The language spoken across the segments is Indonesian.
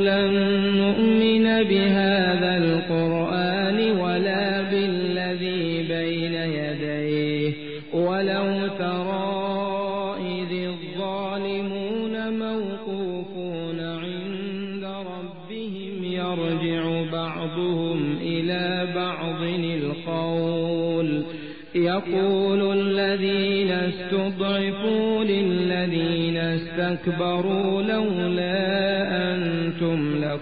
لن نؤمن بهذا القرآن ولا بالذي بين يديه. ولو الظالمون موقوفون عند ربهم يرجع بعضهم إلى بعض القول. يقول الذين استضعفوا للذين استكبروا لولا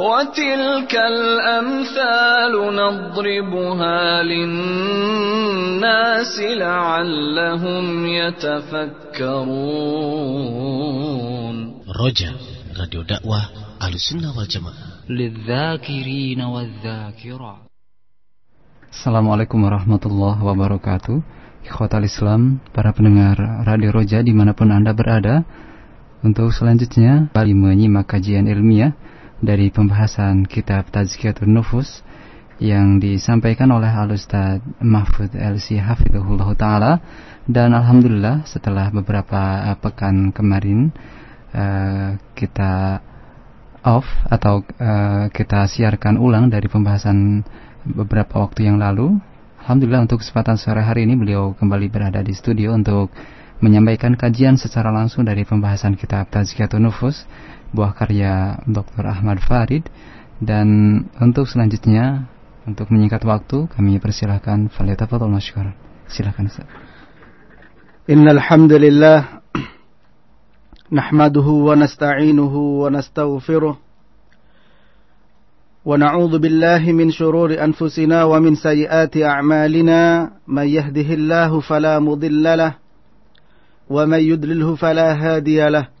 وتلك الأمثال نضربها للناس لعلهم يتفكرون رجاء راديو دعوة أهل السنة والجماعة للذاكرين والذاكرات Assalamualaikum warahmatullahi wabarakatuh Ikhwatal Islam, para pendengar Radio Roja dimanapun Anda berada Untuk selanjutnya, kembali menyimak kajian ilmiah dari pembahasan kitab Tazkiyatun Nufus Yang disampaikan oleh Al-Ustaz Mahfud LC Hafidhullah Ta'ala Dan Alhamdulillah setelah beberapa pekan kemarin uh, Kita off atau uh, kita siarkan ulang dari pembahasan beberapa waktu yang lalu. Alhamdulillah untuk kesempatan sore hari ini beliau kembali berada di studio untuk menyampaikan kajian secara langsung dari pembahasan kitab Tazkiyatun Nufus buah karya Dr. Ahmad Farid. Dan untuk selanjutnya untuk menyingkat waktu kami persilahkan Valeta Fatul Masyur silakan Ustaz. Innal hamdalillah nahmaduhu wa nasta'inuhu wa nastaghfiruh wa na'udzu billahi min shururi anfusina wa min sayyiati a'malina. May yahdihillahu fala mudilla lahu wa may yudlilhu fala hadiya lahu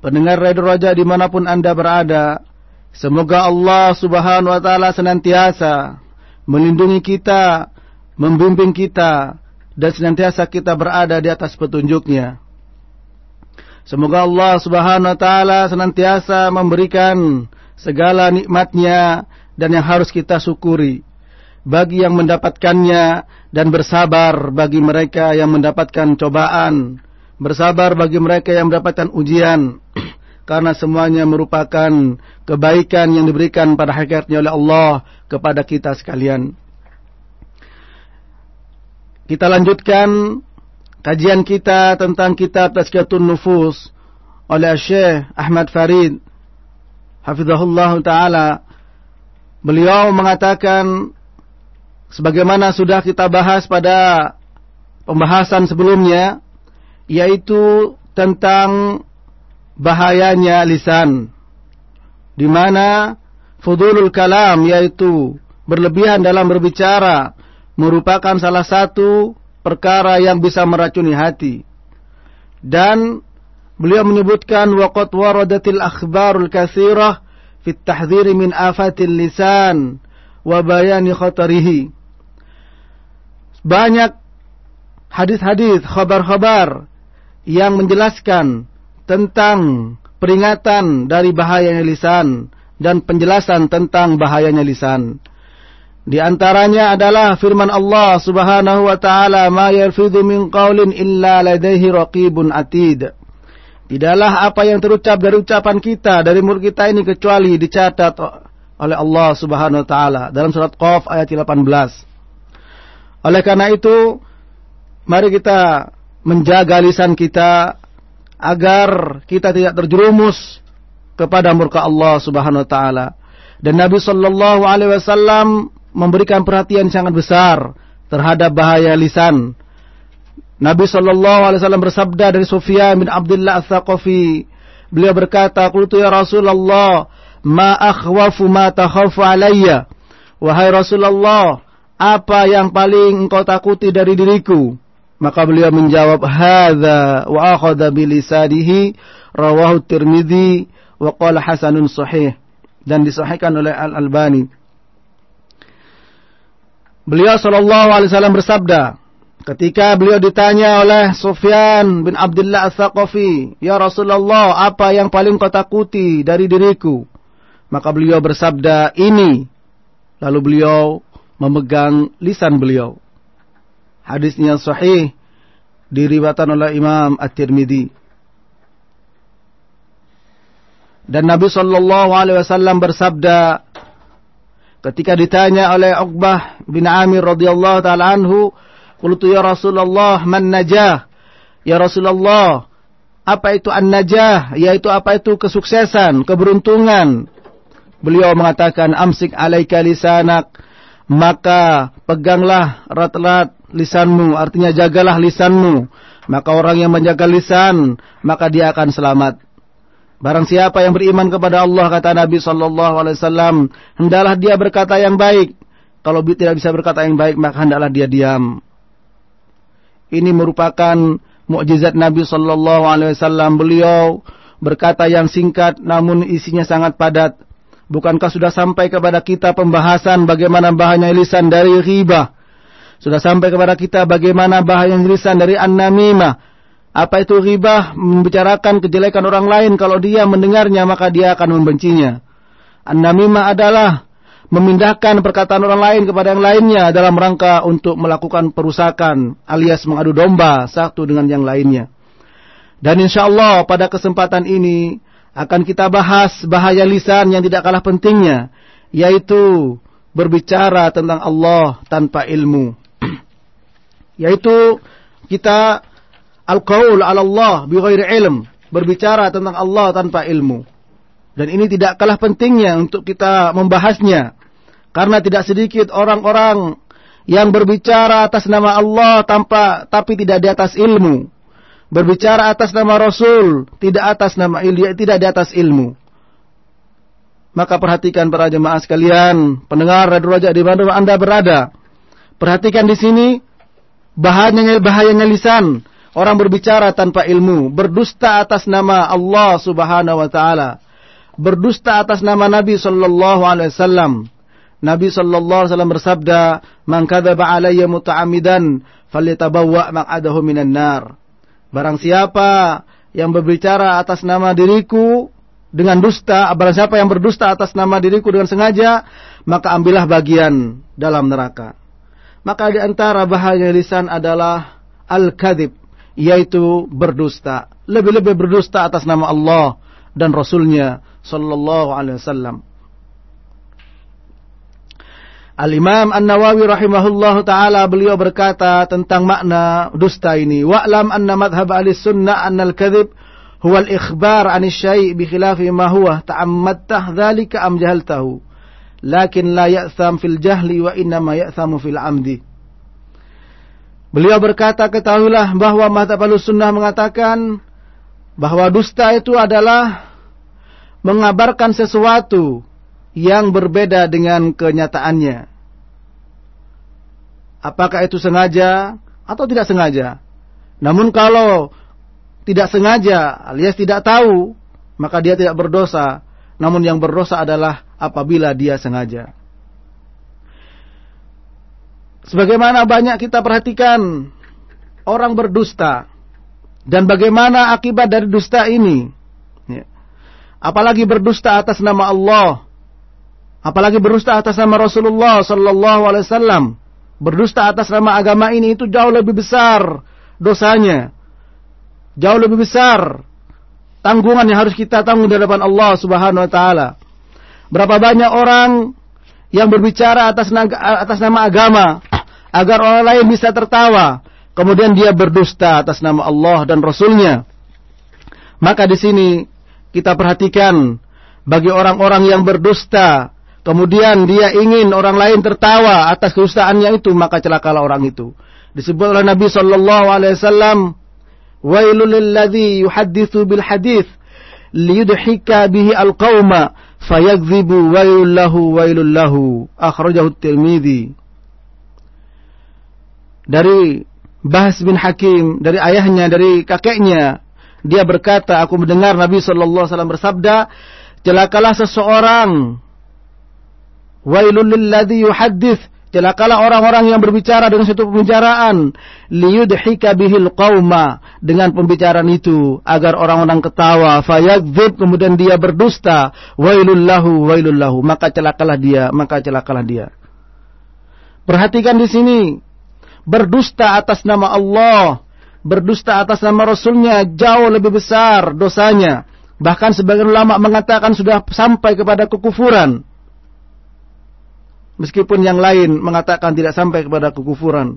Pendengar Radio Raja di mana pun anda berada Semoga Allah subhanahu wa ta'ala senantiasa Melindungi kita Membimbing kita Dan senantiasa kita berada di atas petunjuknya. Semoga Allah subhanahu wa ta'ala senantiasa memberikan segala nikmatnya dan yang harus kita syukuri bagi yang mendapatkannya dan bersabar bagi mereka yang mendapatkan cobaan, bersabar bagi mereka yang mendapatkan ujian, karena semuanya merupakan kebaikan yang diberikan pada hakikatnya oleh Allah kepada kita sekalian. Kita lanjutkan kajian kita tentang kitab Tazkiyatun Nufus oleh Syekh Ahmad Farid. Hafizahullah Ta'ala. Beliau mengatakan sebagaimana sudah kita bahas pada pembahasan sebelumnya yaitu tentang bahayanya lisan di mana fudulul kalam yaitu berlebihan dalam berbicara merupakan salah satu perkara yang bisa meracuni hati dan beliau menyebutkan waqad waradatil akhbarul katsirah fit tahdhir min afatil lisan wa bayani khatarihi. Banyak hadis-hadis, khabar-khabar yang menjelaskan tentang peringatan dari bahayanya lisan dan penjelasan tentang bahayanya lisan. Di antaranya adalah firman Allah Subhanahu wa taala, "Ma yalfidhu min qaulin illa ladaihi raqibun atid." Tidaklah apa yang terucap dari ucapan kita dari mulut kita ini kecuali dicatat oleh Allah Subhanahu wa taala dalam surat Qaf ayat 18. Oleh karena itu, mari kita menjaga lisan kita agar kita tidak terjerumus kepada murka Allah Subhanahu wa taala. Dan Nabi sallallahu alaihi wasallam memberikan perhatian sangat besar terhadap bahaya lisan. Nabi sallallahu alaihi wasallam bersabda dari Sufyan bin Abdullah Ats-Tsaqafi, beliau berkata, "Qultu ya Rasulullah, ma akhwafu ma takhafu alayya?" Wahai Rasulullah, apa yang paling engkau takuti dari diriku? Maka beliau menjawab, Hadha wa akhadha bilisadihi rawahu tirmidhi wa qala hasanun sahih. Dan disahihkan oleh Al-Albani. Beliau sallallahu alaihi wasallam bersabda, ketika beliau ditanya oleh Sufyan bin Abdullah Ats-Tsaqafi, "Ya Rasulullah, apa yang paling kau takuti dari diriku?" Maka beliau bersabda, "Ini." Lalu beliau memegang lisan beliau. Hadisnya sahih diriwayatkan oleh Imam At-Tirmidzi. Dan Nabi sallallahu alaihi wasallam bersabda ketika ditanya oleh Uqbah bin Amir radhiyallahu taala anhu, "Qultu ya Rasulullah, man najah?" Ya Rasulullah, apa itu an-najah? Yaitu apa itu kesuksesan, keberuntungan. Beliau mengatakan, "Amsik alaika lisanak." maka peganglah erat-erat lisanmu, artinya jagalah lisanmu. Maka orang yang menjaga lisan, maka dia akan selamat. Barang siapa yang beriman kepada Allah kata Nabi sallallahu alaihi wasallam, hendaklah dia berkata yang baik. Kalau tidak bisa berkata yang baik, maka hendaklah dia diam. Ini merupakan mukjizat Nabi sallallahu alaihi wasallam. Beliau berkata yang singkat namun isinya sangat padat Bukankah sudah sampai kepada kita pembahasan bagaimana bahaya lisan dari ghibah? Sudah sampai kepada kita bagaimana bahaya lisan dari an-namimah. Apa itu ghibah? Membicarakan kejelekan orang lain. Kalau dia mendengarnya maka dia akan membencinya. An-namimah adalah memindahkan perkataan orang lain kepada yang lainnya dalam rangka untuk melakukan perusakan alias mengadu domba satu dengan yang lainnya. Dan insya Allah pada kesempatan ini akan kita bahas bahaya lisan yang tidak kalah pentingnya, yaitu berbicara tentang Allah tanpa ilmu. Yaitu kita al-qaul ala Allah bi ghairi ilm, berbicara tentang Allah tanpa ilmu. Dan ini tidak kalah pentingnya untuk kita membahasnya. Karena tidak sedikit orang-orang yang berbicara atas nama Allah tanpa tapi tidak di atas ilmu berbicara atas nama Rasul, tidak atas nama ilmu, tidak di atas ilmu. Maka perhatikan para jemaah sekalian, pendengar Radio Raja di mana Anda berada. Perhatikan di sini bahayanya bahayanya lisan. Orang berbicara tanpa ilmu, berdusta atas nama Allah Subhanahu wa taala. Berdusta atas nama Nabi sallallahu alaihi wasallam. Nabi sallallahu alaihi wasallam bersabda, "Man kadzaba alayya muta'ammidan falyatabawwa maq'adahu minan nar." Barang siapa yang berbicara atas nama diriku dengan dusta, barang siapa yang berdusta atas nama diriku dengan sengaja, maka ambillah bagian dalam neraka. Maka di antara bahaya lisan adalah al-kadhib, yaitu berdusta. Lebih-lebih berdusta atas nama Allah dan Rasulnya Sallallahu Alaihi Wasallam. Al-Imam An-Nawawi rahimahullah ta'ala beliau berkata tentang makna dusta ini. Wa'lam anna madhab ahli sunnah anna al-kadhib huwa al-ikhbar an syai' bi khilafi ma huwa ta'ammadtah dhalika am jahaltahu. Lakin la ya'tham fil jahli wa innama ya'thamu fil amdi. Beliau berkata ketahuilah bahwa madhab ahli sunnah mengatakan bahwa dusta itu adalah mengabarkan sesuatu yang berbeda dengan kenyataannya. Apakah itu sengaja atau tidak sengaja? Namun kalau tidak sengaja alias tidak tahu, maka dia tidak berdosa. Namun yang berdosa adalah apabila dia sengaja. Sebagaimana banyak kita perhatikan orang berdusta dan bagaimana akibat dari dusta ini. Ya. Apalagi berdusta atas nama Allah, apalagi berdusta atas nama Rasulullah Sallallahu Alaihi Wasallam, berdusta atas nama agama ini itu jauh lebih besar dosanya, jauh lebih besar tanggungan yang harus kita tanggung di hadapan Allah Subhanahu Wa Taala. Berapa banyak orang yang berbicara atas atas nama agama agar orang lain bisa tertawa, kemudian dia berdusta atas nama Allah dan Rasulnya. Maka di sini kita perhatikan bagi orang-orang yang berdusta, kemudian dia ingin orang lain tertawa atas kedustaannya itu, maka celakalah orang itu. Disebut oleh Nabi Shallallahu Alaihi Wasallam, "Wailul lilladzi yuhadditsu bil hadits liyudhika bihi al-qauma fayakdzibu wailul lahu wailul lahu." Akhrajahu. Dari Bahas bin Hakim, dari ayahnya, dari kakeknya, dia berkata, aku mendengar Nabi Shallallahu Alaihi Wasallam bersabda, celakalah seseorang, wailul lilladzi yuhaddits, celakalah orang-orang yang berbicara dengan suatu pembicaraan, liyudhika bihil qauma, dengan pembicaraan itu agar orang-orang ketawa, fayakdzib kemudian dia berdusta, wailul lahu wailul lahu, maka celakalah dia, maka celakalah dia. Perhatikan di sini, berdusta atas nama Allah berdusta atas nama Rasulnya jauh lebih besar dosanya. Bahkan sebagian ulama mengatakan sudah sampai kepada kekufuran. Meskipun yang lain mengatakan tidak sampai kepada kekufuran.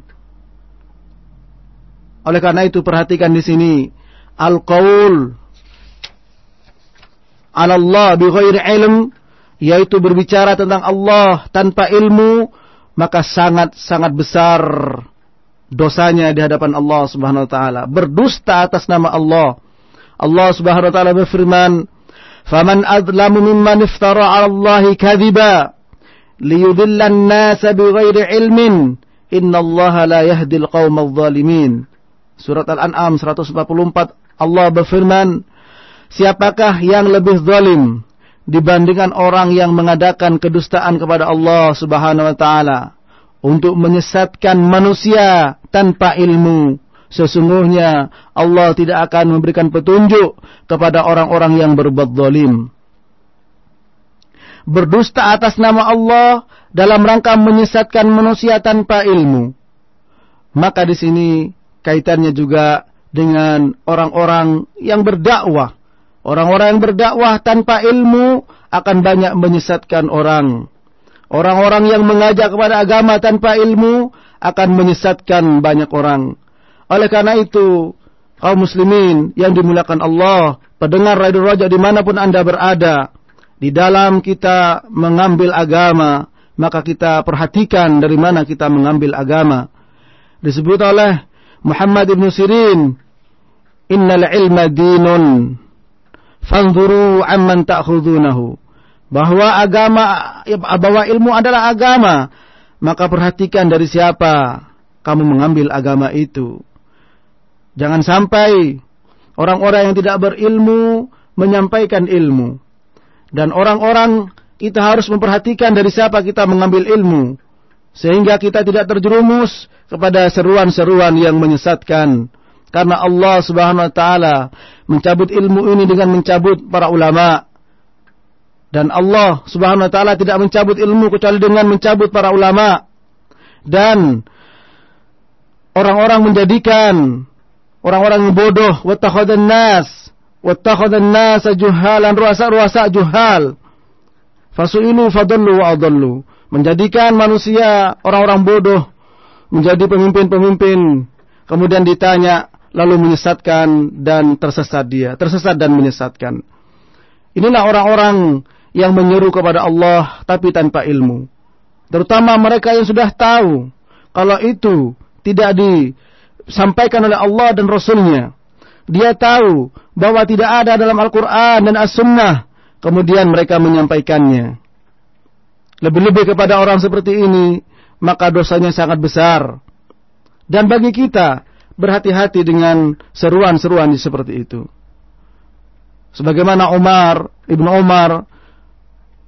Oleh karena itu perhatikan di sini al-qaul ala Allah bi ghairi ilm yaitu berbicara tentang Allah tanpa ilmu maka sangat sangat besar dosanya di hadapan Allah Subhanahu wa taala, berdusta atas nama Allah. Allah Subhanahu wa taala berfirman, "Faman adlamu mimman iftara 'ala Allah kadhiba liyudilla an-nasa bighairi ilmin, innallaha la yahdi al-qauma adh-dhalimin." Surat Al-An'am 144 Allah berfirman, Siapakah yang lebih zalim dibandingkan orang yang mengadakan kedustaan kepada Allah Subhanahu wa taala? untuk menyesatkan manusia tanpa ilmu. Sesungguhnya Allah tidak akan memberikan petunjuk kepada orang-orang yang berbuat zalim. Berdusta atas nama Allah dalam rangka menyesatkan manusia tanpa ilmu. Maka di sini kaitannya juga dengan orang-orang yang berdakwah. Orang-orang yang berdakwah tanpa ilmu akan banyak menyesatkan orang. Orang-orang yang mengajak kepada agama tanpa ilmu akan menyesatkan banyak orang. Oleh karena itu, kaum muslimin yang dimuliakan Allah, pendengar Radio Raja di mana pun anda berada, di dalam kita mengambil agama, maka kita perhatikan dari mana kita mengambil agama. Disebut oleh Muhammad ibn Sirin, Innal ilma dinun, fanzuru amman ta'khudunahu bahwa agama bahwa ilmu adalah agama, maka perhatikan dari siapa kamu mengambil agama itu. Jangan sampai orang-orang yang tidak berilmu menyampaikan ilmu. Dan orang-orang kita harus memperhatikan dari siapa kita mengambil ilmu. Sehingga kita tidak terjerumus kepada seruan-seruan yang menyesatkan. Karena Allah subhanahu wa ta'ala mencabut ilmu ini dengan mencabut para ulama' Dan Allah subhanahu wa ta'ala tidak mencabut ilmu kecuali dengan mencabut para ulama. Dan orang-orang menjadikan orang-orang bodoh. Wattakhadan nas. Wattakhadan nas juhalan ruasa-ruasa juhal. Fasu'ilu fadallu wa adallu. Menjadikan manusia orang-orang bodoh. Menjadi pemimpin-pemimpin. Kemudian ditanya. Lalu menyesatkan dan tersesat dia. Tersesat dan menyesatkan. Inilah orang-orang yang menyeru kepada Allah tapi tanpa ilmu. Terutama mereka yang sudah tahu kalau itu tidak disampaikan oleh Allah dan Rasulnya. Dia tahu bahwa tidak ada dalam Al-Quran dan As-Sunnah. Kemudian mereka menyampaikannya. Lebih-lebih kepada orang seperti ini, maka dosanya sangat besar. Dan bagi kita, berhati-hati dengan seruan-seruan seperti itu. Sebagaimana Umar, Ibnu Umar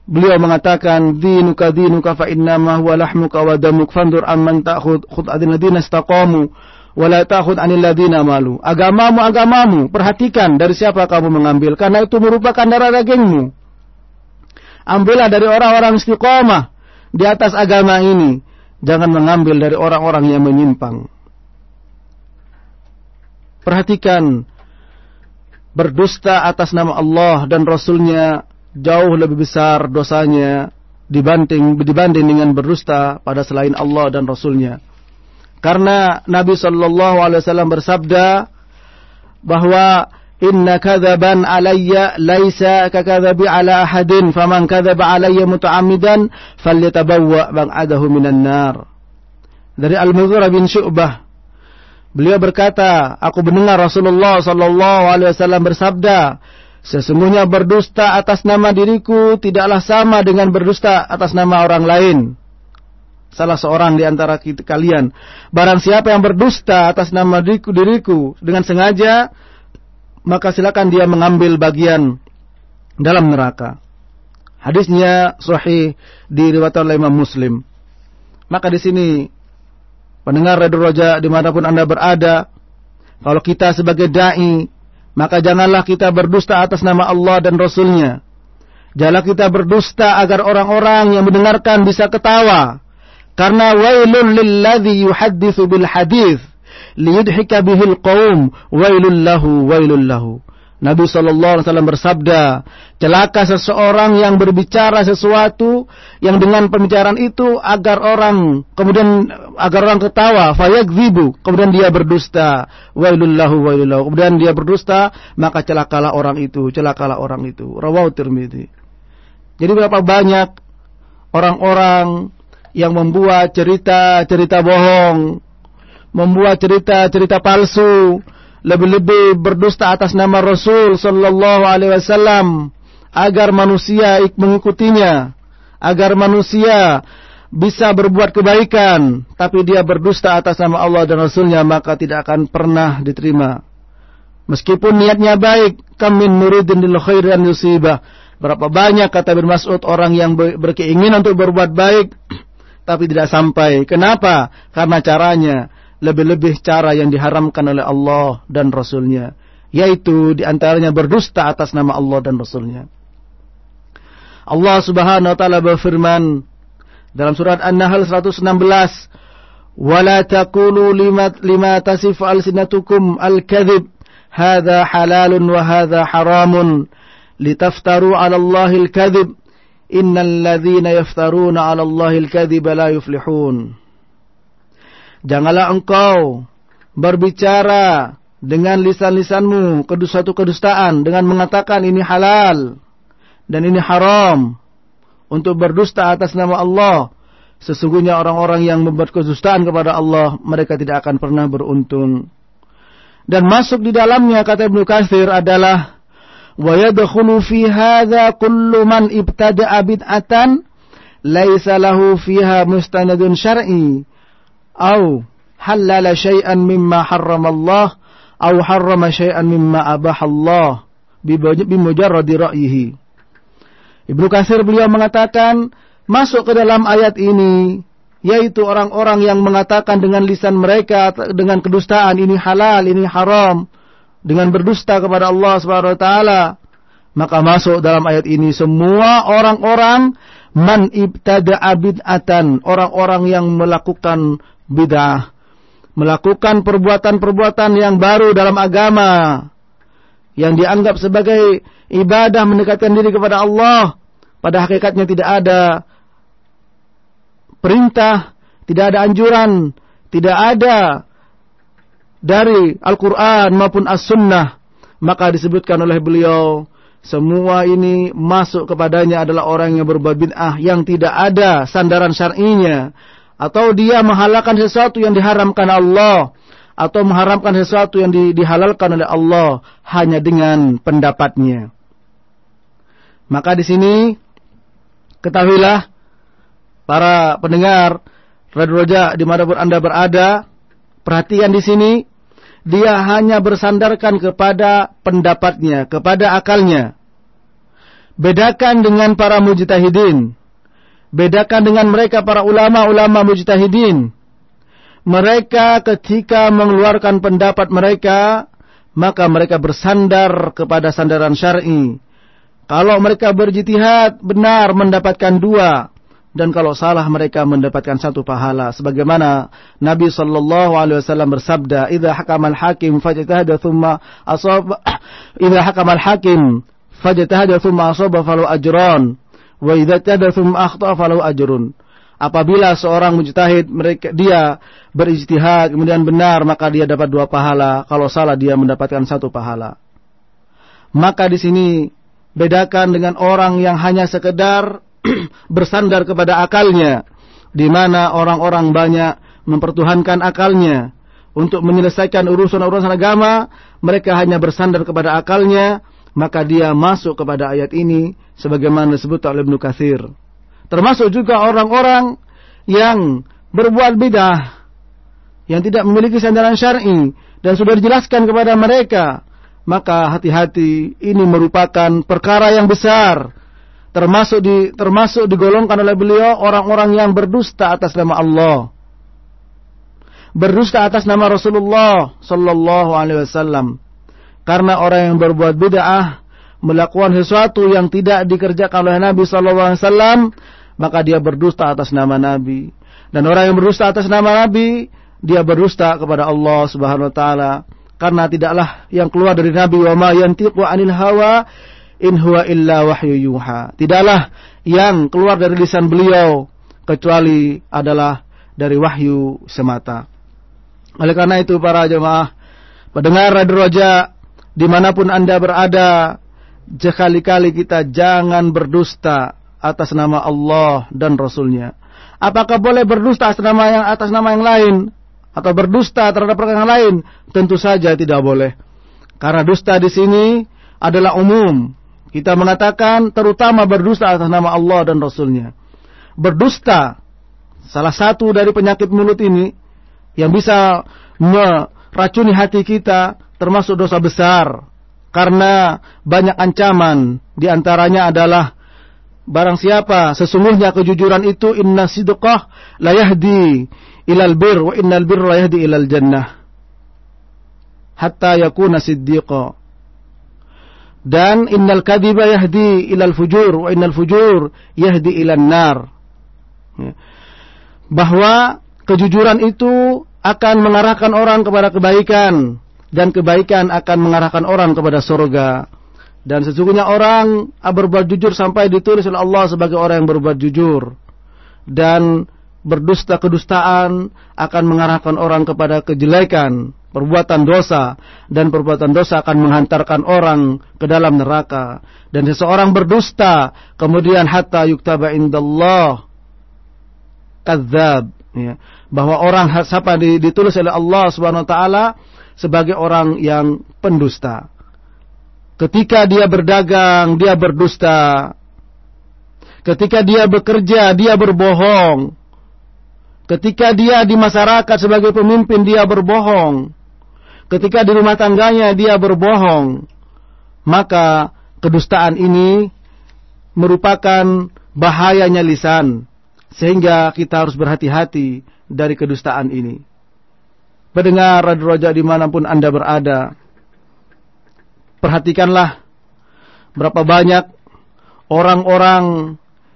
beliau mengatakan dinuka dinuka fa innama huwa lahmuka wa damuk fandur amman ta'khud ladina istaqamu wa la ta'khud anil ladina malu. Agamamu agamamu, perhatikan dari siapa kamu mengambil karena itu merupakan darah dagingmu. Ambillah dari orang-orang istiqomah di atas agama ini. Jangan mengambil dari orang-orang yang menyimpang. Perhatikan berdusta atas nama Allah dan Rasulnya jauh lebih besar dosanya dibanding dibanding dengan berdusta pada selain Allah dan Rasulnya. Karena Nabi Shallallahu Alaihi Wasallam bersabda bahwa Inna kadzaban alayya laisa kakadzabi ala ahadin faman kadzaba alayya muta'ammidan falyatabawwa bang'adahu minan nar. Dari Al-Mughirah bin Syu'bah Beliau berkata, aku mendengar Rasulullah sallallahu alaihi wasallam bersabda, sesungguhnya berdusta atas nama diriku tidaklah sama dengan berdusta atas nama orang lain. Salah seorang di antara kita, kalian, barang siapa yang berdusta atas nama diriku, diriku dengan sengaja, maka silakan dia mengambil bagian dalam neraka. Hadisnya sahih diriwayatkan oleh Imam Muslim. Maka di sini pendengar Radio Roja di mana pun anda berada, kalau kita sebagai da'i, maka janganlah kita berdusta atas nama Allah dan Rasulnya. Janganlah kita berdusta agar orang-orang yang mendengarkan bisa ketawa. Karena wailun lilladhi yuhaddithu bil hadith liyudhika bihil qawm wailul lahu wailul lahu. Nabi Shallallahu Alaihi Wasallam bersabda, celaka seseorang yang berbicara sesuatu yang dengan pembicaraan itu agar orang kemudian agar orang ketawa, fayakzibu, kemudian dia berdusta, wailullahu wailullahu, kemudian dia berdusta, maka celakalah orang itu, celakalah orang itu. Rawahu Tirmidzi. Jadi berapa banyak orang-orang yang membuat cerita-cerita bohong, membuat cerita-cerita palsu, lebih-lebih berdusta atas nama Rasul sallallahu alaihi wasallam agar manusia mengikutinya, agar manusia bisa berbuat kebaikan, tapi dia berdusta atas nama Allah dan Rasulnya maka tidak akan pernah diterima. Meskipun niatnya baik, kamin muridin lil khairan yusibah. Berapa banyak kata bin Mas'ud orang yang berkeinginan untuk berbuat baik tapi tidak sampai. Kenapa? Karena caranya lebih-lebih cara yang diharamkan oleh Allah dan Rasulnya. Yaitu diantaranya berdusta atas nama Allah dan Rasulnya. Allah subhanahu wa ta'ala berfirman dalam surat An-Nahl 116. وَلَا تَقُولُوا لِمَا, لما تَصِفُ أَلْسِنَتُكُمْ الْكَذِبِ هَذَا حَلَالٌ وَهَذَا حَرَامٌ لِتَفْتَرُوا عَلَى اللَّهِ الْكَذِبِ Innal ladhina yaftaruna 'ala Allahil kadhiba la yuflihun. Janganlah engkau berbicara dengan lisan-lisanmu kedustaan kedustaan dengan mengatakan ini halal dan ini haram untuk berdusta atas nama Allah. Sesungguhnya orang-orang yang membuat kedustaan kepada Allah, mereka tidak akan pernah beruntung. Dan masuk di dalamnya kata Ibnu Katsir adalah wa yadkhulu fi hadza kullu man ibtada'a bid'atan laisa lahu fiha mustanadun syar'i au halala syai'an mimma harrama Allah harrama syai'an mimma abaha Allah bimujarradi ra'yihi Ibnu Katsir beliau mengatakan masuk ke dalam ayat ini yaitu orang-orang yang mengatakan dengan lisan mereka dengan kedustaan ini halal ini haram dengan berdusta kepada Allah Subhanahu wa taala maka masuk dalam ayat ini semua orang-orang man ibtada'a bid'atan orang-orang yang melakukan bid'ah, melakukan perbuatan-perbuatan yang baru dalam agama yang dianggap sebagai ibadah mendekatkan diri kepada Allah, pada hakikatnya tidak ada perintah, tidak ada anjuran, tidak ada dari Al-Quran maupun As-Sunnah, maka disebutkan oleh beliau, semua ini masuk kepadanya adalah orang yang berbuat bid'ah yang tidak ada sandaran syar'inya, atau dia menghalalkan sesuatu yang diharamkan Allah atau mengharamkan sesuatu yang di, dihalalkan oleh Allah hanya dengan pendapatnya. Maka di sini ketahuilah para pendengar Radio Roja di mana pun anda berada, perhatian di sini dia hanya bersandarkan kepada pendapatnya, kepada akalnya. Bedakan dengan para mujtahidin. Bedakan dengan mereka para ulama-ulama mujtahidin. Mereka ketika mengeluarkan pendapat mereka, maka mereka bersandar kepada sandaran syar'i. Kalau mereka berjitihad benar mendapatkan dua, dan kalau salah mereka mendapatkan satu pahala. Sebagaimana Nabi sallallahu alaihi wasallam bersabda idza hakamal hakim fajtahada thumma asaba idza hakamal hakim fajtahada thumma asaba falu ajran wa idza tada thumma akhta falu ajrun. Apabila seorang mujtahid mereka dia berijtihad kemudian benar maka dia dapat dua pahala. Kalau salah dia mendapatkan satu pahala. Maka di sini bedakan dengan orang yang hanya sekedar bersandar kepada akalnya, di mana orang-orang banyak mempertuhankan akalnya untuk menyelesaikan urusan-urusan agama, mereka hanya bersandar kepada akalnya, maka dia masuk kepada ayat ini sebagaimana disebut oleh Ibnu Katsir. Termasuk juga orang-orang yang berbuat bidah yang tidak memiliki sandaran syar'i dan sudah dijelaskan kepada mereka, maka hati-hati ini merupakan perkara yang besar termasuk di termasuk digolongkan oleh beliau orang-orang yang berdusta atas nama Allah. Berdusta atas nama Rasulullah sallallahu alaihi wasallam. Karena orang yang berbuat bid'ah melakukan sesuatu yang tidak dikerjakan oleh Nabi sallallahu alaihi wasallam, maka dia berdusta atas nama Nabi. Dan orang yang berdusta atas nama Nabi, dia berdusta kepada Allah Subhanahu wa taala karena tidaklah yang keluar dari Nabi wa ma yantiqu anil hawa in huwa illa wahyu yuha. Tidaklah yang keluar dari lisan beliau kecuali adalah dari wahyu semata. Oleh karena itu para jemaah pendengar Radio Roja di mana pun anda berada, sekali-kali kita jangan berdusta atas nama Allah dan Rasulnya. Apakah boleh berdusta atas nama yang atas nama yang lain atau berdusta terhadap perkara lain? Tentu saja tidak boleh. Karena dusta di sini adalah umum, kita mengatakan terutama berdusta atas nama Allah dan Rasulnya. Berdusta, salah satu dari penyakit mulut ini yang bisa meracuni hati kita termasuk dosa besar. Karena banyak ancaman di antaranya adalah barang siapa sesungguhnya kejujuran itu inna sidqah la yahdi ilal bir wa innal bir yahdi ilal jannah hatta yakuna siddiqa dan innal kadhiba yahdi ilal fujur wa innal fujur yahdi ilal nar. Ya. Bahwa kejujuran itu akan mengarahkan orang kepada kebaikan dan kebaikan akan mengarahkan orang kepada surga. Dan sesungguhnya orang berbuat jujur sampai ditulis oleh Allah sebagai orang yang berbuat jujur. Dan berdusta kedustaan akan mengarahkan orang kepada kejelekan perbuatan dosa dan perbuatan dosa akan menghantarkan orang ke dalam neraka. Dan seseorang berdusta kemudian hatta yuktaba indallah kadzab ya. Bahwa orang siapa ditulis oleh Allah Subhanahu wa taala sebagai orang yang pendusta. Ketika dia berdagang dia berdusta. Ketika dia bekerja dia berbohong. Ketika dia di masyarakat sebagai pemimpin dia berbohong ketika di rumah tangganya dia berbohong, maka kedustaan ini merupakan bahayanya lisan, sehingga kita harus berhati-hati dari kedustaan ini. Pendengar Radio Raja di mana pun Anda berada, perhatikanlah berapa banyak orang-orang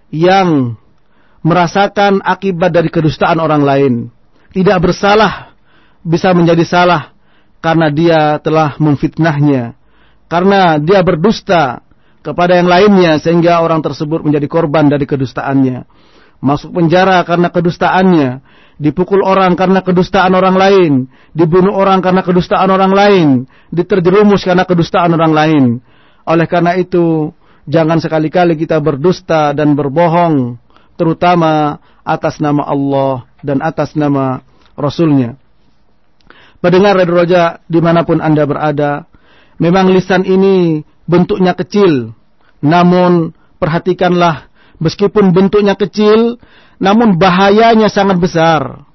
yang merasakan akibat dari kedustaan orang lain. Tidak bersalah bisa menjadi salah karena dia telah memfitnahnya, karena dia berdusta kepada yang lainnya sehingga orang tersebut menjadi korban dari kedustaannya. Masuk penjara karena kedustaannya, dipukul orang karena kedustaan orang lain, dibunuh orang karena kedustaan orang lain, diterjerumus karena kedustaan orang lain. Oleh karena itu, jangan sekali-kali kita berdusta dan berbohong, terutama atas nama Allah dan atas nama Rasulnya. Pendengar Radio Roja di mana pun Anda berada, memang lisan ini bentuknya kecil, namun perhatikanlah meskipun bentuknya kecil, namun bahayanya sangat besar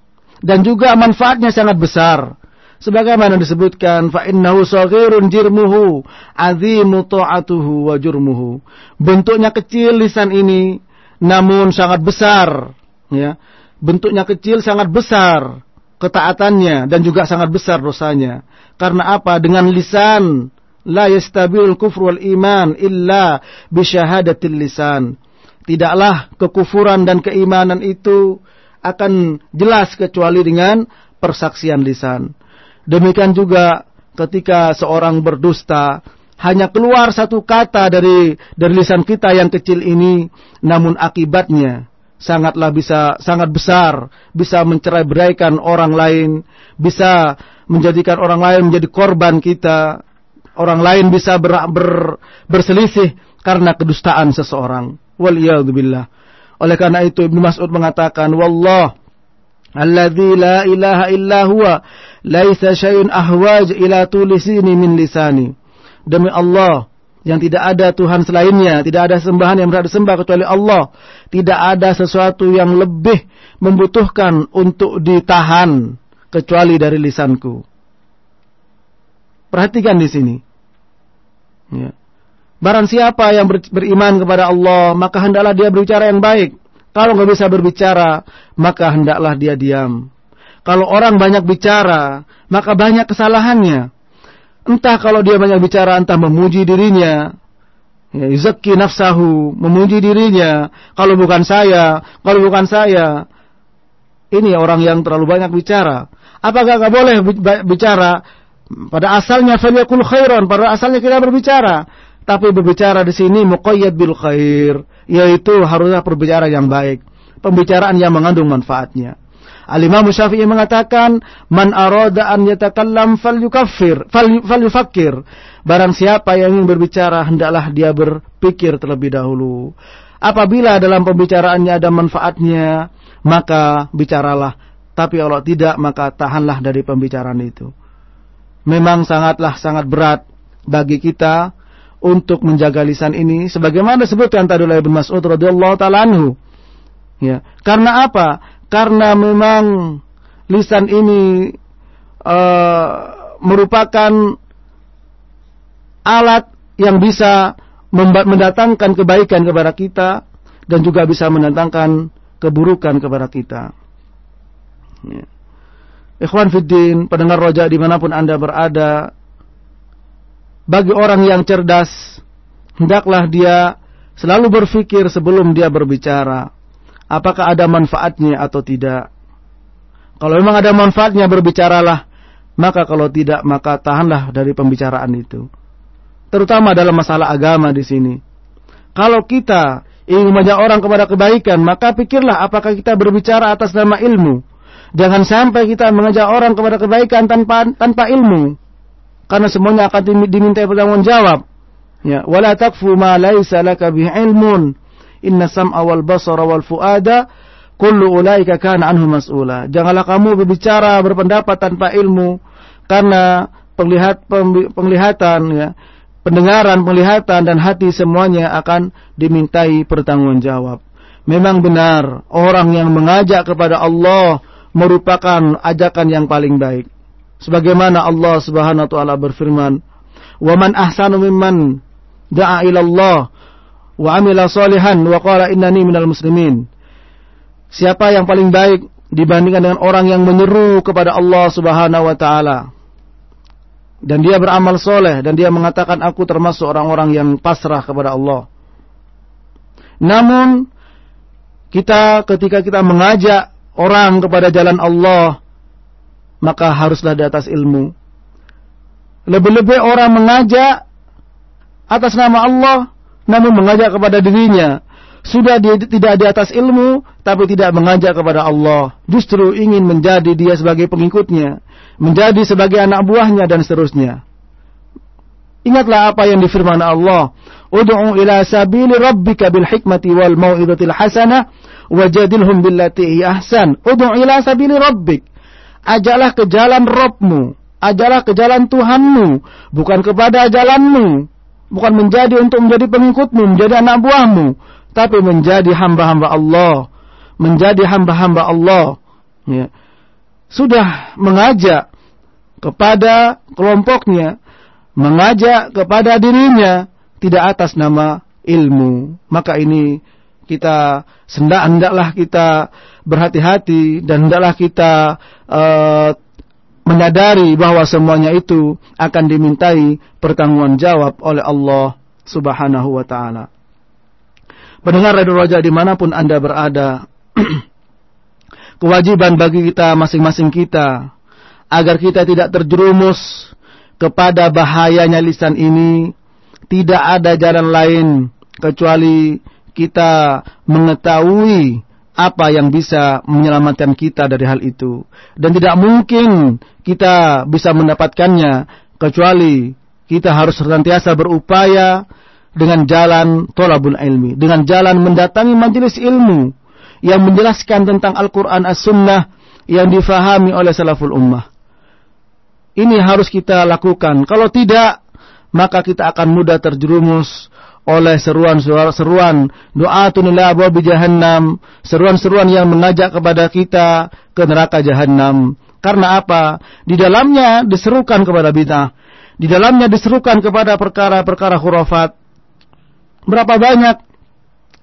dan juga manfaatnya sangat besar. Sebagaimana disebutkan fa innahu saghirun jirmuhu azimu ta'atuhu wa jurmuhu. Bentuknya kecil lisan ini namun sangat besar ya. Bentuknya kecil sangat besar ketaatannya dan juga sangat besar dosanya. Karena apa? Dengan lisan la yastabilul kufru wal iman illa bisyahadatil lisan. Tidaklah kekufuran dan keimanan itu akan jelas kecuali dengan persaksian lisan. Demikian juga ketika seorang berdusta hanya keluar satu kata dari dari lisan kita yang kecil ini namun akibatnya sangatlah bisa sangat besar, bisa mencerai beraikan orang lain, bisa menjadikan orang lain menjadi korban kita, orang lain bisa ber, ber, berselisih karena kedustaan seseorang. Waliyadzubillah. Oleh karena itu Ibnu Mas'ud mengatakan, "Wallah alladzi la ilaha laisa syai'un ahwaj ila tulisini min lisani." Demi Allah yang tidak ada Tuhan selainnya, tidak ada sembahan yang berada disembah kecuali Allah. Tidak ada sesuatu yang lebih membutuhkan untuk ditahan kecuali dari lisanku. Perhatikan di sini. Ya. Barang siapa yang ber, beriman kepada Allah, maka hendaklah dia berbicara yang baik. Kalau nggak bisa berbicara, maka hendaklah dia diam. Kalau orang banyak bicara, maka banyak kesalahannya. Entah kalau dia banyak bicara, entah memuji dirinya, ya, yuzakki nafsahu, memuji dirinya. Kalau bukan saya, kalau bukan saya, ini orang yang terlalu banyak bicara. Apakah nggak boleh bicara? Pada asalnya falyakul khairan, pada asalnya kita berbicara. Tapi berbicara di sini muqayyad bil khair, yaitu harusnya berbicara yang baik, pembicaraan yang mengandung manfaatnya. Al-Imam Syafi'i mengatakan, "Man arada an yatakallam falyukaffir, falyufakkir." Barang siapa yang ingin berbicara, hendaklah dia berpikir terlebih dahulu. Apabila dalam pembicaraannya ada manfaatnya, maka bicaralah. Tapi kalau tidak, maka tahanlah dari pembicaraan itu. Memang sangatlah sangat berat bagi kita untuk menjaga lisan ini sebagaimana disebutkan tadi oleh Ibnu Mas'ud radhiyallahu taala anhu. Ya, karena apa? Karena memang lisan ini uh, merupakan alat yang bisa mendatangkan kebaikan kepada kita dan juga bisa mendatangkan keburukan kepada kita. Ya. Ikhwan Fiddin, pendengar roja di mana pun anda berada, bagi orang yang cerdas, hendaklah dia selalu berpikir sebelum dia berbicara apakah ada manfaatnya atau tidak. Kalau memang ada manfaatnya berbicaralah, maka kalau tidak maka tahanlah dari pembicaraan itu. Terutama dalam masalah agama di sini. Kalau kita ingin mengajak orang kepada kebaikan, maka pikirlah apakah kita berbicara atas nama ilmu. Jangan sampai kita mengajak orang kepada kebaikan tanpa tanpa ilmu. Karena semuanya akan diminta bertanggung jawab. Ya, wala takfu ma laisa laka ilmun Inna sam'a wal basara wal fuada kullu ulaika kana anhu mas'ula. Janganlah kamu berbicara berpendapat tanpa ilmu karena penglihat penglihatan ya, pendengaran, penglihatan dan hati semuanya akan dimintai pertanggungjawab. Memang benar orang yang mengajak kepada Allah merupakan ajakan yang paling baik. Sebagaimana Allah Subhanahu wa taala berfirman, "Wa man ahsanu mimman da'a wa amila salihan wa qala innani minal muslimin. Siapa yang paling baik dibandingkan dengan orang yang menyeru kepada Allah Subhanahu wa taala dan dia beramal soleh dan dia mengatakan aku termasuk orang-orang yang pasrah kepada Allah. Namun kita ketika kita mengajak orang kepada jalan Allah maka haruslah di atas ilmu. Lebih-lebih orang mengajak atas nama Allah namun mengajak kepada dirinya. Sudah dia tidak di atas ilmu, tapi tidak mengajak kepada Allah. Justru ingin menjadi dia sebagai pengikutnya. Menjadi sebagai anak buahnya dan seterusnya. Ingatlah apa yang difirman Allah. Udu'u ila sabili rabbika bil hikmati wal mau'izatil hasanah. Wajadilhum billati ahsan. Udu'u ila sabili rabbik. Ajalah ke jalan Rabbmu. Ajalah ke jalan Tuhanmu. Bukan kepada jalanmu bukan menjadi untuk menjadi pengikutmu, menjadi anak buahmu, tapi menjadi hamba-hamba Allah, menjadi hamba-hamba Allah. Ya. Sudah mengajak kepada kelompoknya, mengajak kepada dirinya tidak atas nama ilmu. Maka ini kita sendak hendaklah kita berhati-hati dan hendaklah kita uh, menyadari bahwa semuanya itu akan dimintai pertanggungan jawab oleh Allah Subhanahu wa taala. Pendengar Radio Raja di mana pun Anda berada, kewajiban bagi kita masing-masing kita agar kita tidak terjerumus kepada bahayanya lisan ini, tidak ada jalan lain kecuali kita mengetahui apa yang bisa menyelamatkan kita dari hal itu. Dan tidak mungkin kita bisa mendapatkannya kecuali kita harus senantiasa berupaya dengan jalan tolabul ilmi dengan jalan mendatangi majelis ilmu yang menjelaskan tentang Al-Quran As-Sunnah yang difahami oleh salaful ummah. Ini harus kita lakukan. Kalau tidak maka kita akan mudah terjerumus oleh seruan-seruan doa ila abwabi jahannam, seruan-seruan yang mengajak kepada kita ke neraka jahannam. Karena apa? Di dalamnya diserukan kepada bid'ah. Di dalamnya diserukan kepada perkara-perkara khurafat. Berapa banyak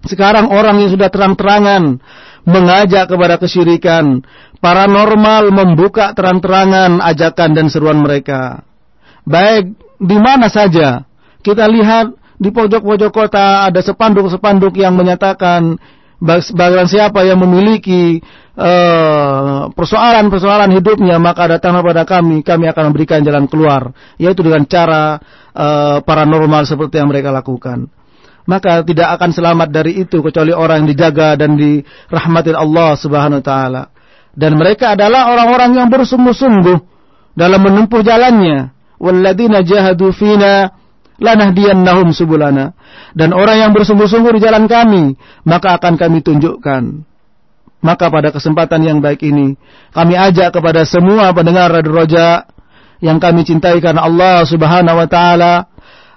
sekarang orang yang sudah terang-terangan mengajak kepada kesyirikan, paranormal membuka terang-terangan ajakan dan seruan mereka. Baik di mana saja kita lihat di pojok-pojok kota ada sepanduk-sepanduk yang menyatakan bagaimana siapa yang memiliki eh, persoalan-persoalan hidupnya maka datang kepada kami kami akan memberikan jalan keluar yaitu dengan cara uh, paranormal seperti yang mereka lakukan. Maka tidak akan selamat dari itu kecuali orang yang dijaga dan dirahmati Allah Subhanahu wa taala. Dan mereka adalah orang-orang yang bersungguh-sungguh dalam menempuh jalannya. Walladzina jahadu fina lanahdiyannahum subulana. Dan orang yang bersungguh-sungguh di jalan kami, maka akan kami tunjukkan. Maka pada kesempatan yang baik ini, kami ajak kepada semua pendengar Radio Roja yang kami cintai karena Allah Subhanahu wa taala,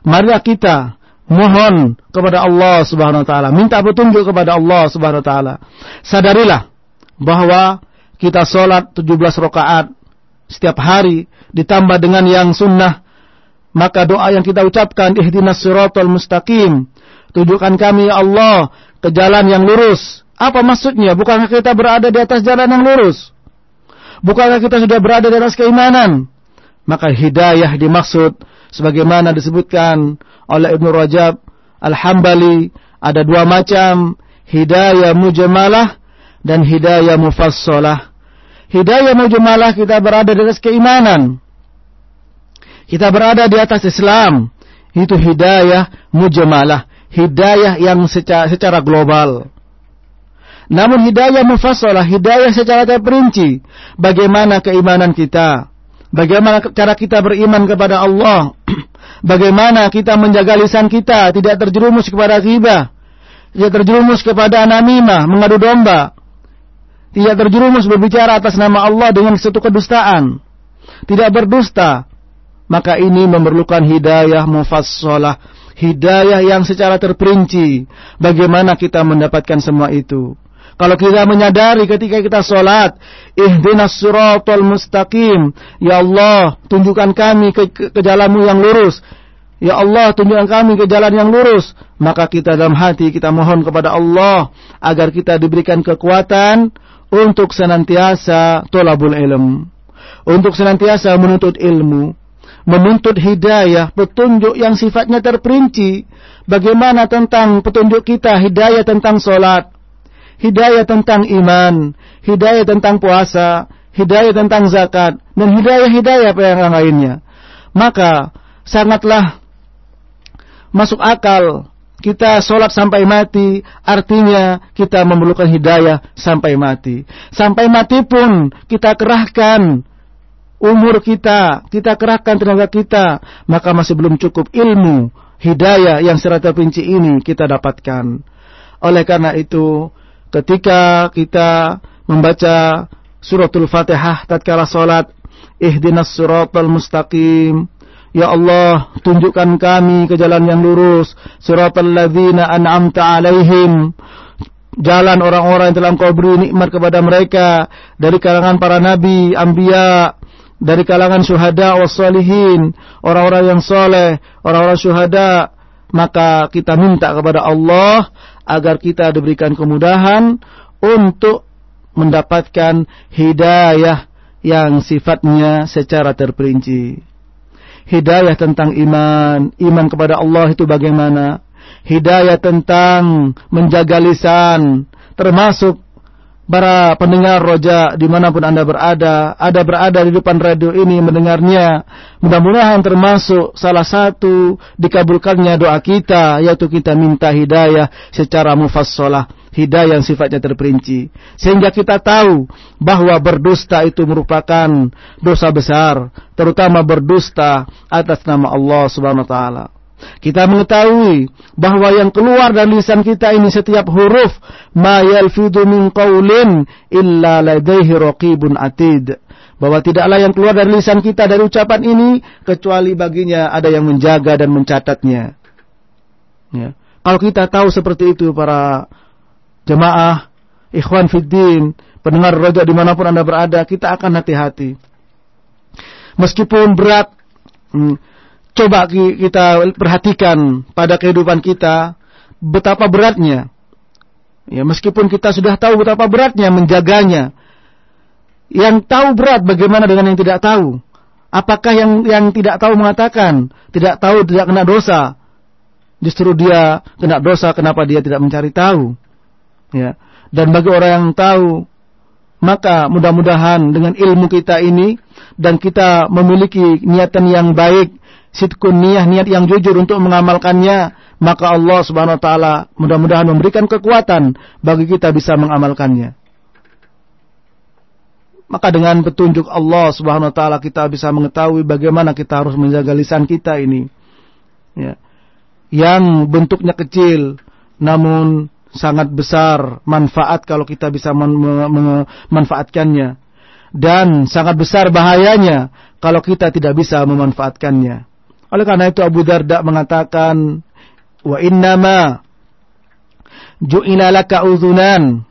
marilah kita mohon kepada Allah Subhanahu wa taala, minta petunjuk kepada Allah Subhanahu wa taala. Sadarilah bahwa kita sholat 17 rakaat setiap hari ditambah dengan yang sunnah maka doa yang kita ucapkan ihdinas siratal mustaqim. Tunjukkan kami ya Allah ke jalan yang lurus. Apa maksudnya? Bukankah kita berada di atas jalan yang lurus? Bukankah kita sudah berada di atas keimanan? Maka hidayah dimaksud sebagaimana disebutkan oleh Ibnu Rajab Al-Hambali ada dua macam hidayah mujmalah dan hidayah mufassalah. Hidayah mujmalah kita berada di atas keimanan kita berada di atas Islam. Itu hidayah mujamalah. Hidayah yang secara, secara global. Namun hidayah mufassalah, hidayah secara terperinci. Bagaimana keimanan kita. Bagaimana cara kita beriman kepada Allah. Bagaimana kita menjaga lisan kita. Tidak terjerumus kepada ghibah. Tidak terjerumus kepada namimah, mengadu domba. Tidak terjerumus berbicara atas nama Allah dengan satu kedustaan. Tidak berdusta maka ini memerlukan hidayah mufassalah, hidayah yang secara terperinci. Bagaimana kita mendapatkan semua itu? Kalau kita menyadari ketika kita sholat, ihdinas suratul mustaqim. Ya Allah, tunjukkan kami ke, ke, ke jalanmu yang lurus. Ya Allah, tunjukkan kami ke jalan yang lurus. Maka kita dalam hati kita mohon kepada Allah agar kita diberikan kekuatan untuk senantiasa tolabul ilm. Untuk senantiasa menuntut ilmu menuntut hidayah, petunjuk yang sifatnya terperinci. Bagaimana tentang petunjuk kita, hidayah tentang solat, hidayah tentang iman, hidayah tentang puasa, hidayah tentang zakat, dan hidayah-hidayah yang lainnya. Maka sangatlah masuk akal kita sholat sampai mati, artinya kita memerlukan hidayah sampai mati. Sampai mati pun kita kerahkan umur kita, kita kerahkan tenaga kita, maka masih belum cukup ilmu, hidayah yang secara terperinci ini kita dapatkan. Oleh karena itu, ketika kita membaca suratul Fatihah tatkala salat, ihdinas siratal mustaqim, Ya Allah, tunjukkan kami ke jalan yang lurus, siratal ladzina an'amta alaihim, jalan orang-orang yang telah engkau beri nikmat kepada mereka dari kalangan para nabi, anbiya, dari kalangan syuhada wassalihin, orang-orang yang soleh, orang-orang syuhada, maka kita minta kepada Allah agar kita diberikan kemudahan untuk mendapatkan hidayah yang sifatnya secara terperinci. Hidayah tentang iman, iman kepada Allah itu bagaimana? Hidayah tentang menjaga lisan, termasuk para pendengar roja di mana pun anda berada, ada berada di depan radio ini mendengarnya. Mudah-mudahan termasuk salah satu dikabulkannya doa kita, yaitu kita minta hidayah secara mufassalah, hidayah yang sifatnya terperinci. Sehingga kita tahu bahwa berdusta itu merupakan dosa besar, terutama berdusta atas nama Allah Subhanahu wa taala. Kita mengetahui bahwa yang keluar dari lisan kita ini setiap huruf ma yalfidu min qaulin illa ladaihi raqibun atid. Bahwa tidaklah yang keluar dari lisan kita dari ucapan ini kecuali baginya ada yang menjaga dan mencatatnya. Ya. Kalau kita tahu seperti itu para jemaah, ikhwan fiddin, pendengar roja di mana pun anda berada, kita akan hati-hati. Meskipun berat, hmm, Coba kita perhatikan pada kehidupan kita betapa beratnya. Ya, meskipun kita sudah tahu betapa beratnya menjaganya. Yang tahu berat bagaimana dengan yang tidak tahu? Apakah yang yang tidak tahu mengatakan tidak tahu tidak kena dosa? Justru dia kena dosa kenapa dia tidak mencari tahu? Ya. Dan bagi orang yang tahu, maka mudah-mudahan dengan ilmu kita ini dan kita memiliki niatan yang baik sitkun niat niat yang jujur untuk mengamalkannya, maka Allah Subhanahu wa taala mudah-mudahan memberikan kekuatan bagi kita bisa mengamalkannya. Maka dengan petunjuk Allah Subhanahu wa taala kita bisa mengetahui bagaimana kita harus menjaga lisan kita ini. Ya. Yang bentuknya kecil namun sangat besar manfaat kalau kita bisa memanfaatkannya dan sangat besar bahayanya kalau kita tidak bisa memanfaatkannya. Oleh karena itu Abu Darda mengatakan, wa innama ju'ila laka udhunan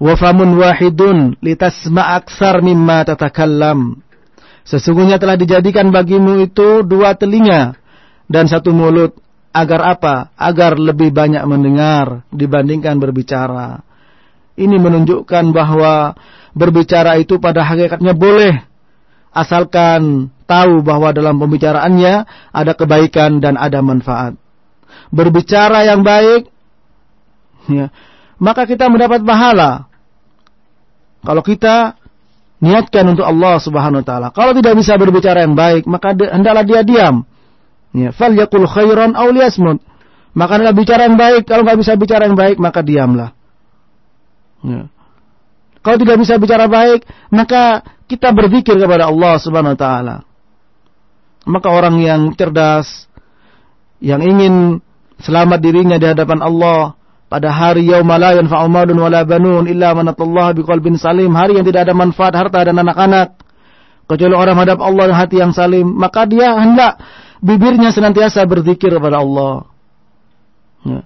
wa famun wahidun litasma aksar mimma tatakallam. Sesungguhnya telah dijadikan bagimu itu dua telinga dan satu mulut agar apa? Agar lebih banyak mendengar dibandingkan berbicara. Ini menunjukkan bahwa berbicara itu pada hakikatnya boleh asalkan tahu bahwa dalam pembicaraannya ada kebaikan dan ada manfaat. Berbicara yang baik, ya, maka kita mendapat pahala. Kalau kita niatkan untuk Allah Subhanahu wa taala. Kalau tidak bisa berbicara yang baik, maka hendaklah dia diam. Ya, fal yakul khairan aw. Maka hendaklah bicara yang baik, kalau nggak bisa bicara yang baik, maka diamlah. Ya. Kalau tidak bisa bicara baik, maka kita berzikir kepada Allah Subhanahu wa taala. Maka orang yang cerdas yang ingin selamat dirinya di hadapan Allah pada hari yauma la yanfa'u malun wala banun illa man atallaha biqalbin salim, hari yang tidak ada manfaat harta dan anak-anak kecuali orang menghadap Allah dengan hati yang salim, maka dia hendak bibirnya senantiasa berzikir kepada Allah. Ya.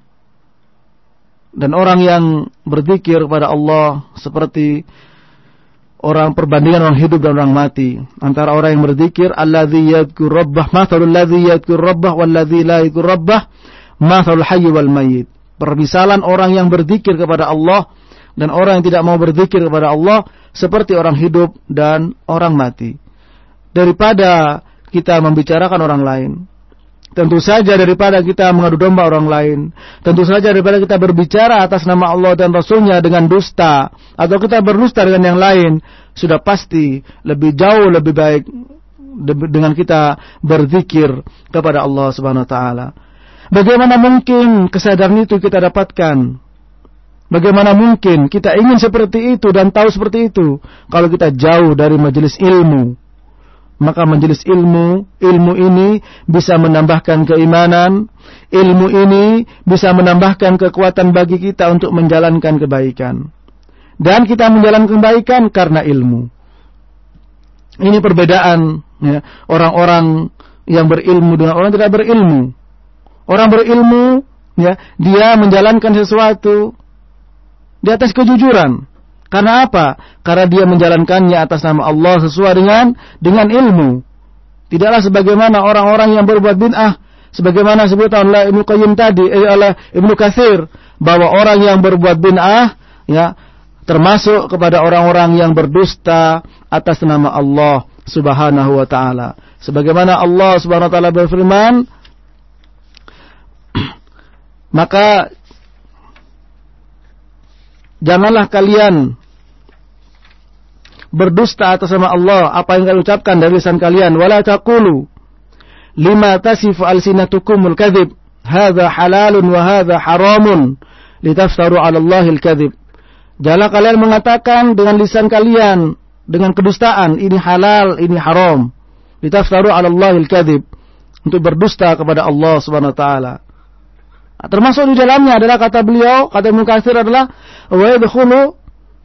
Dan orang yang berzikir kepada Allah seperti orang perbandingan orang hidup dan orang mati. Antara orang yang berzikir alladzi yadhkur rabbah mathalul ladzi yadhkur rabbah wal ladzi la yadhkur rabbah mathalul hayy wal mayyit. Permisalan orang yang berzikir kepada Allah dan orang yang tidak mau berzikir kepada Allah seperti orang hidup dan orang mati. Daripada kita membicarakan orang lain Tentu saja daripada kita mengadu domba orang lain. Tentu saja daripada kita berbicara atas nama Allah dan Rasulnya dengan dusta. Atau kita berdusta dengan yang lain. Sudah pasti lebih jauh lebih baik dengan kita berzikir kepada Allah Subhanahu Wa Taala. Bagaimana mungkin kesadaran itu kita dapatkan? Bagaimana mungkin kita ingin seperti itu dan tahu seperti itu kalau kita jauh dari majelis ilmu? Maka majelis ilmu, ilmu ini bisa menambahkan keimanan, ilmu ini bisa menambahkan kekuatan bagi kita untuk menjalankan kebaikan. Dan kita menjalankan kebaikan karena ilmu. Ini perbedaan ya, orang-orang yang berilmu dengan orang tidak berilmu. Orang berilmu, ya, dia menjalankan sesuatu di atas kejujuran Karena apa? Karena dia menjalankannya atas nama Allah sesuai dengan dengan ilmu. Tidaklah sebagaimana orang-orang yang berbuat bid'ah sebagaimana sebutan oleh Ibnu Qayyim tadi eh, oleh Ibnu Katsir bahwa orang yang berbuat bid'ah ya termasuk kepada orang-orang yang berdusta atas nama Allah Subhanahu wa taala. Sebagaimana Allah Subhanahu wa taala berfirman, maka janganlah kalian berdusta atas nama Allah apa yang kalian ucapkan dari lisan kalian. Wala taqulu lima tasifu alsinatukumul kadhib hadza halalun wa hadza haramun litaftaru 'ala Allahil kadhib Janganlah kalian mengatakan dengan lisan kalian dengan kedustaan ini halal ini haram. Litaftaru 'ala Allahil kadhib untuk berdusta kepada Allah Subhanahu wa taala. Termasuk di dalamnya adalah kata beliau kata Ibnu adalah wa yadkhulu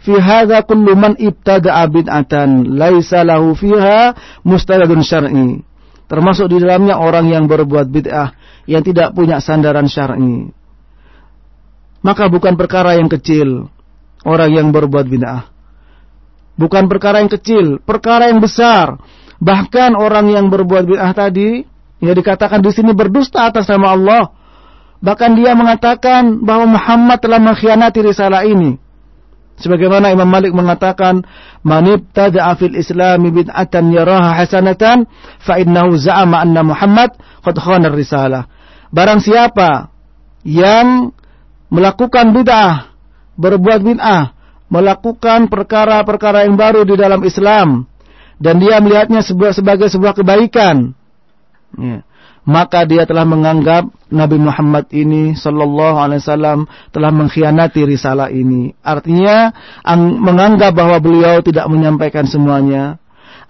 fi hadza kullu man ibtada'a bid'atan laisa lahu fiha mustadadun syar'i Termasuk di dalamnya orang yang berbuat bid'ah yang tidak punya sandaran syar'i. Maka bukan perkara yang kecil orang yang berbuat bid'ah. Bukan perkara yang kecil, perkara yang besar. Bahkan orang yang berbuat bid'ah tadi yang dikatakan di sini berdusta atas nama Allah. Bahkan dia mengatakan bahwa Muhammad telah mengkhianati risalah ini. Sebagaimana Imam Malik mengatakan, "Man ibtada'a fil Islam bid'atan yaraha hasanatan, fa innahu za'ama anna Muhammad qad khana risalah." Barang siapa yang melakukan bid'ah, berbuat bid'ah, melakukan perkara-perkara yang baru di dalam Islam dan dia melihatnya sebagai sebuah kebaikan, ya maka dia telah menganggap Nabi Muhammad ini sallallahu alaihi wasallam telah mengkhianati risalah ini. Artinya menganggap bahwa beliau tidak menyampaikan semuanya.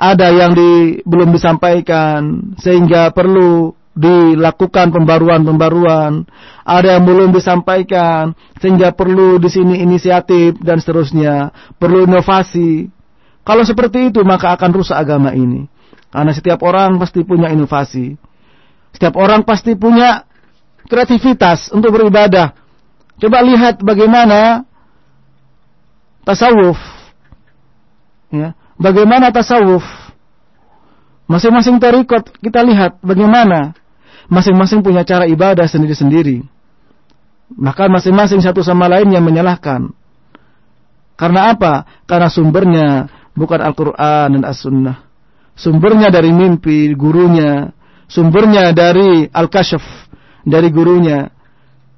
Ada yang di, belum disampaikan sehingga perlu dilakukan pembaruan-pembaruan. Ada yang belum disampaikan sehingga perlu di sini inisiatif dan seterusnya, perlu inovasi. Kalau seperti itu maka akan rusak agama ini. Karena setiap orang pasti punya inovasi setiap orang pasti punya kreativitas untuk beribadah. Coba lihat bagaimana tasawuf. Ya, bagaimana tasawuf? Masing-masing tarikot kita lihat bagaimana masing-masing punya cara ibadah sendiri-sendiri. Maka masing-masing satu sama lain yang menyalahkan. Karena apa? Karena sumbernya bukan Al-Quran dan As-Sunnah. Sumbernya dari mimpi gurunya, sumbernya dari Al-Kashf, dari gurunya.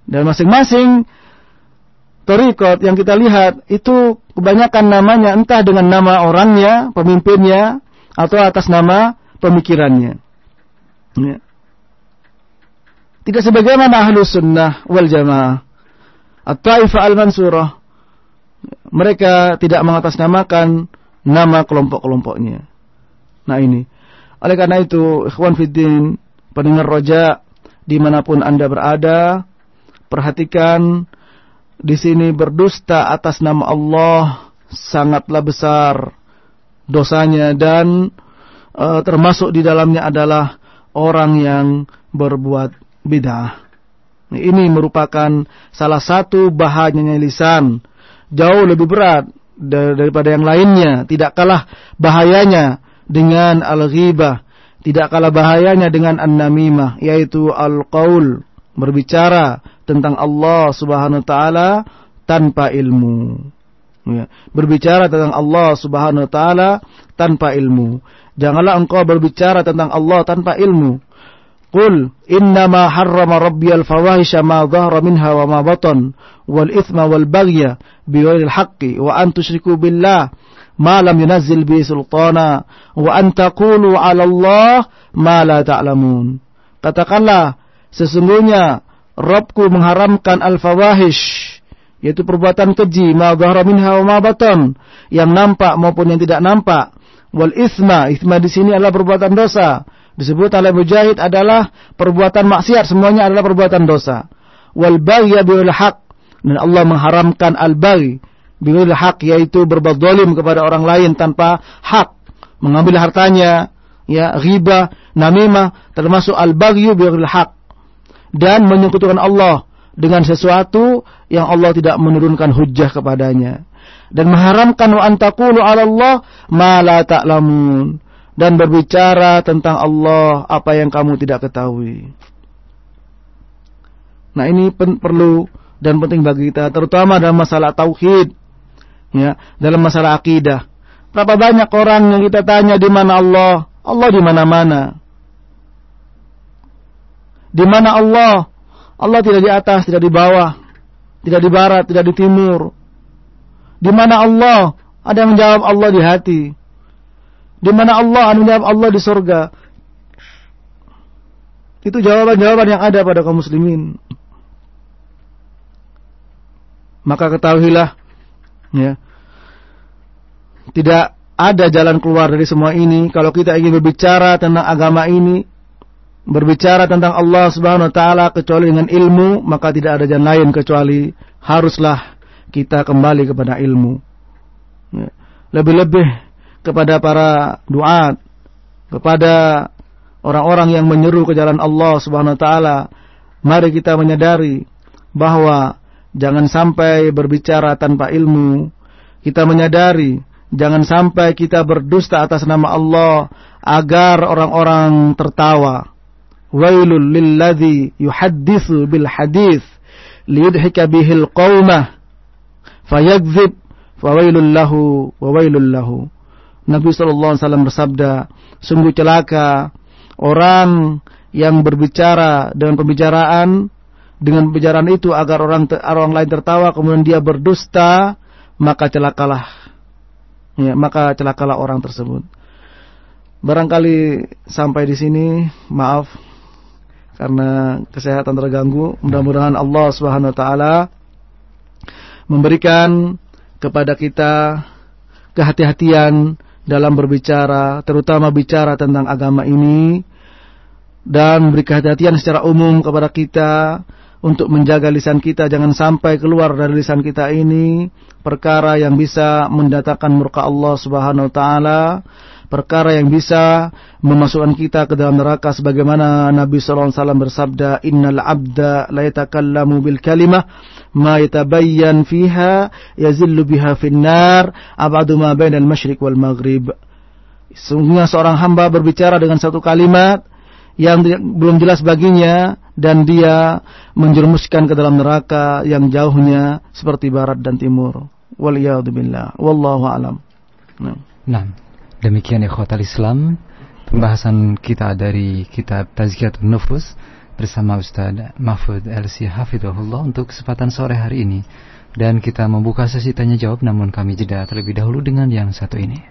Dan masing-masing torikot yang kita lihat itu kebanyakan namanya entah dengan nama orangnya, pemimpinnya, atau atas nama pemikirannya. Ya. Tidak sebagaimana ahlu sunnah wal jamaah. At-Taifah al-Mansurah. Mereka tidak mengatasnamakan nama kelompok-kelompoknya. Nah ini. Oleh karena itu, ikhwan fiddin, pendengar roja, di mana pun Anda berada, perhatikan di sini berdusta atas nama Allah sangatlah besar dosanya dan e, termasuk di dalamnya adalah orang yang berbuat bidah. Ini merupakan salah satu bahayanya lisan jauh lebih berat daripada yang lainnya, tidak kalah bahayanya dengan al-ghibah, tidak kalah bahayanya dengan an-namimah, yaitu al-qaul, berbicara tentang Allah Subhanahu wa taala tanpa ilmu. Ya, berbicara tentang Allah Subhanahu wa taala tanpa ilmu. Janganlah engkau berbicara tentang Allah tanpa ilmu. Qul innama harrama rabbiyal fawahisha ma dhahara minha wa ma batan wal ithma wal baghya bighairil haqqi wa an tusyriku billah ma lam yunazzil bi sultana wa an taqulu 'ala Allah ma. Katakanlah sesungguhnya Rabbku mengharamkan al-fawahish yaitu perbuatan keji ma minha wa yang nampak maupun yang tidak nampak. Wal isma isma di sini adalah perbuatan dosa. Disebut oleh mujahid adalah perbuatan maksiat semuanya adalah perbuatan dosa. Wal baghy bil haq dan Allah mengharamkan al baghy Bighairil hak yaitu berbuat zalim kepada orang lain tanpa hak, mengambil hartanya, ya, riba, namimah, termasuk al-baghyu bighairil hak dan menyekutukan Allah dengan sesuatu yang Allah tidak menurunkan hujah kepadanya. dan mengharamkan wa antakulu Allah ma la ta'lamun dan berbicara tentang Allah apa yang kamu tidak ketahui. Nah, ini perlu dan penting bagi kita terutama dalam masalah tauhid. Ya, dalam masalah akidah. Berapa banyak orang yang kita tanya di mana Allah? Allah di mana-mana. Di mana Allah? Allah tidak di atas, tidak di bawah, tidak di barat, tidak di timur. Di mana Allah? Ada yang menjawab Allah di hati. Di mana Allah? Ada yang menjawab Allah di surga. Itu jawaban-jawaban yang ada pada kaum muslimin. Maka ketahuilah ya. Tidak ada jalan keluar dari semua ini kalau kita ingin berbicara tentang agama ini berbicara tentang Allah Subhanahu wa taala kecuali dengan ilmu, maka tidak ada jalan lain kecuali haruslah kita kembali kepada ilmu. Ya. Lebih-lebih kepada para duat, kepada orang-orang yang menyeru ke jalan Allah Subhanahu wa taala, mari kita menyadari bahwa jangan sampai berbicara tanpa ilmu. Kita menyadari jangan sampai kita berdusta atas nama Allah agar orang-orang tertawa wailul lilladzi yuhadditsu bil hadis liyudhika bihil qaumah fayakdzib fawailul lahu wa wailul lahu Nabi wasallam bersabda sungguh celaka orang yang berbicara dengan pembicaraan dengan pembicaraan itu agar orang orang lain tertawa kemudian dia berdusta maka celakalah ya maka celakalah orang tersebut barangkali sampai di sini maaf karena kesehatan terganggu. Mudah-mudahan Allah Subhanahu wa taala memberikan kepada kita kehati-hatian dalam berbicara, terutama bicara tentang agama ini dan beri kehati-hatian secara umum kepada kita untuk menjaga lisan kita jangan sampai keluar dari lisan kita ini perkara yang bisa mendatangkan murka Allah Subhanahu wa taala perkara yang bisa memasukkan kita ke dalam neraka sebagaimana Nabi sallallahu alaihi wasallam bersabda innal abda la yatakallamu bil kalimah ma yatabayyan fiha yazillu biha finnar abadu ma bainal masyriq wal maghrib. Sungguhnya seorang hamba berbicara dengan satu kalimat yang belum jelas baginya dan dia menjerumuskan ke dalam neraka yang jauhnya seperti barat dan timur. Waliyadzubillah. Wallahu alam. Nah. nah. Demikian ikhwatal Islam Pembahasan kita dari kitab Tazkiyatun Nufus Bersama Ustaz Mahfud LC Hafidhullah Untuk kesempatan sore hari ini Dan kita membuka sesi tanya jawab Namun kami jeda terlebih dahulu dengan yang satu ini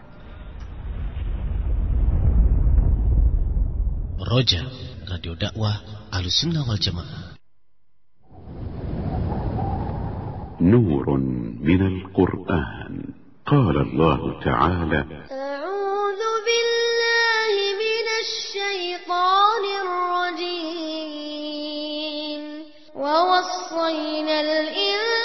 Roja Radio Dakwah أهل السنة والجماعة. نور من القرآن. قال الله تعالى أعوذ بالله من الشيطان الرجيم. ووصينا الإنسان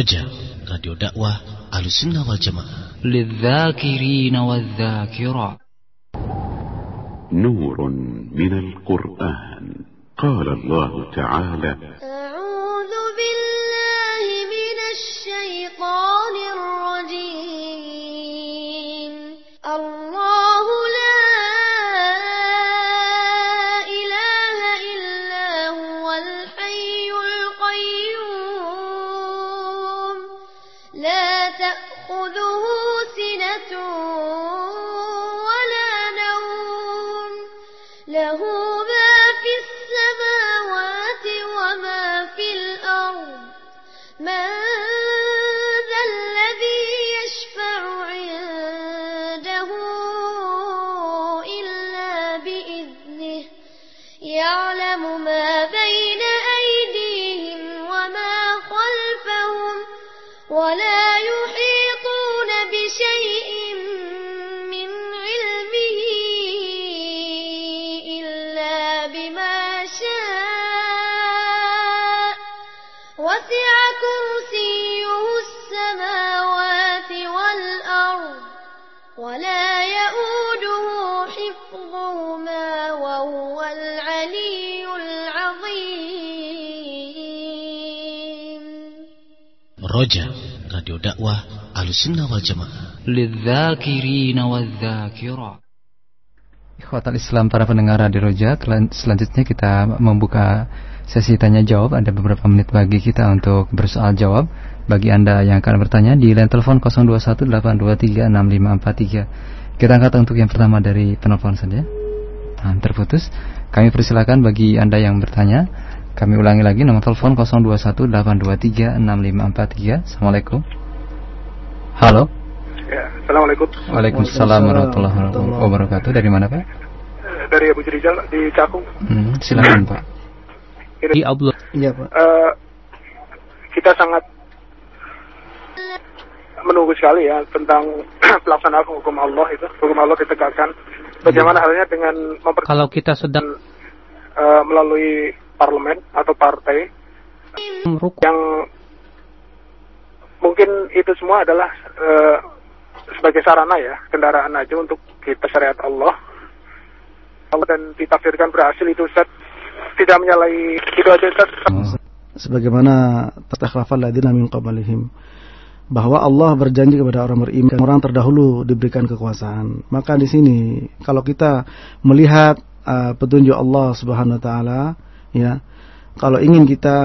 Roja Radio Dakwah Ahlussunnah wal Jamaah. للذاكرين والذاكرات. نور من القرآن. قال الله تعالى sunnah wal jamaah. Islam para pendengar Radio Roja Selanjutnya kita membuka sesi tanya jawab. Ada beberapa menit bagi kita untuk bersoal jawab. Bagi Anda yang akan bertanya di line telepon 0218236543 Kita angkat untuk yang pertama dari penelpon saja. Nah, Terputus. Kami persilakan bagi Anda yang bertanya Kami ulangi lagi nomor telepon 0218236543 Assalamualaikum. Halo Ya, Assalamualaikum. Waalaikumsalam warahmatullahi wabarakatuh Dari mana Pak? Eh, Dari Abu Rizal di Cakung. Hmm, silakan Pak Di Allah Iya Pak. Eh, kita sangat menunggu sekali ya tentang pelaksanaan hukum Allah itu. Hukum Allah ditegakkan. Bagaimana halnya dengan memper Kalau kita sedang eh, melalui parlemen atau partai yang mungkin itu semua adalah eh, sebagai sarana ya kendaraan aja untuk kita syariat Allah. Dan ditafsirkan berhasil itu Ustaz. Tidak menyalahi itu aja Ustaz. Sebagaimana tastakhlafal ladina min qablihim bahwa Allah berjanji kepada orang beriman orang terdahulu diberikan kekuasaan. Maka di sini kalau kita melihat uh, petunjuk Allah Subhanahu wa taala ya kalau ingin kita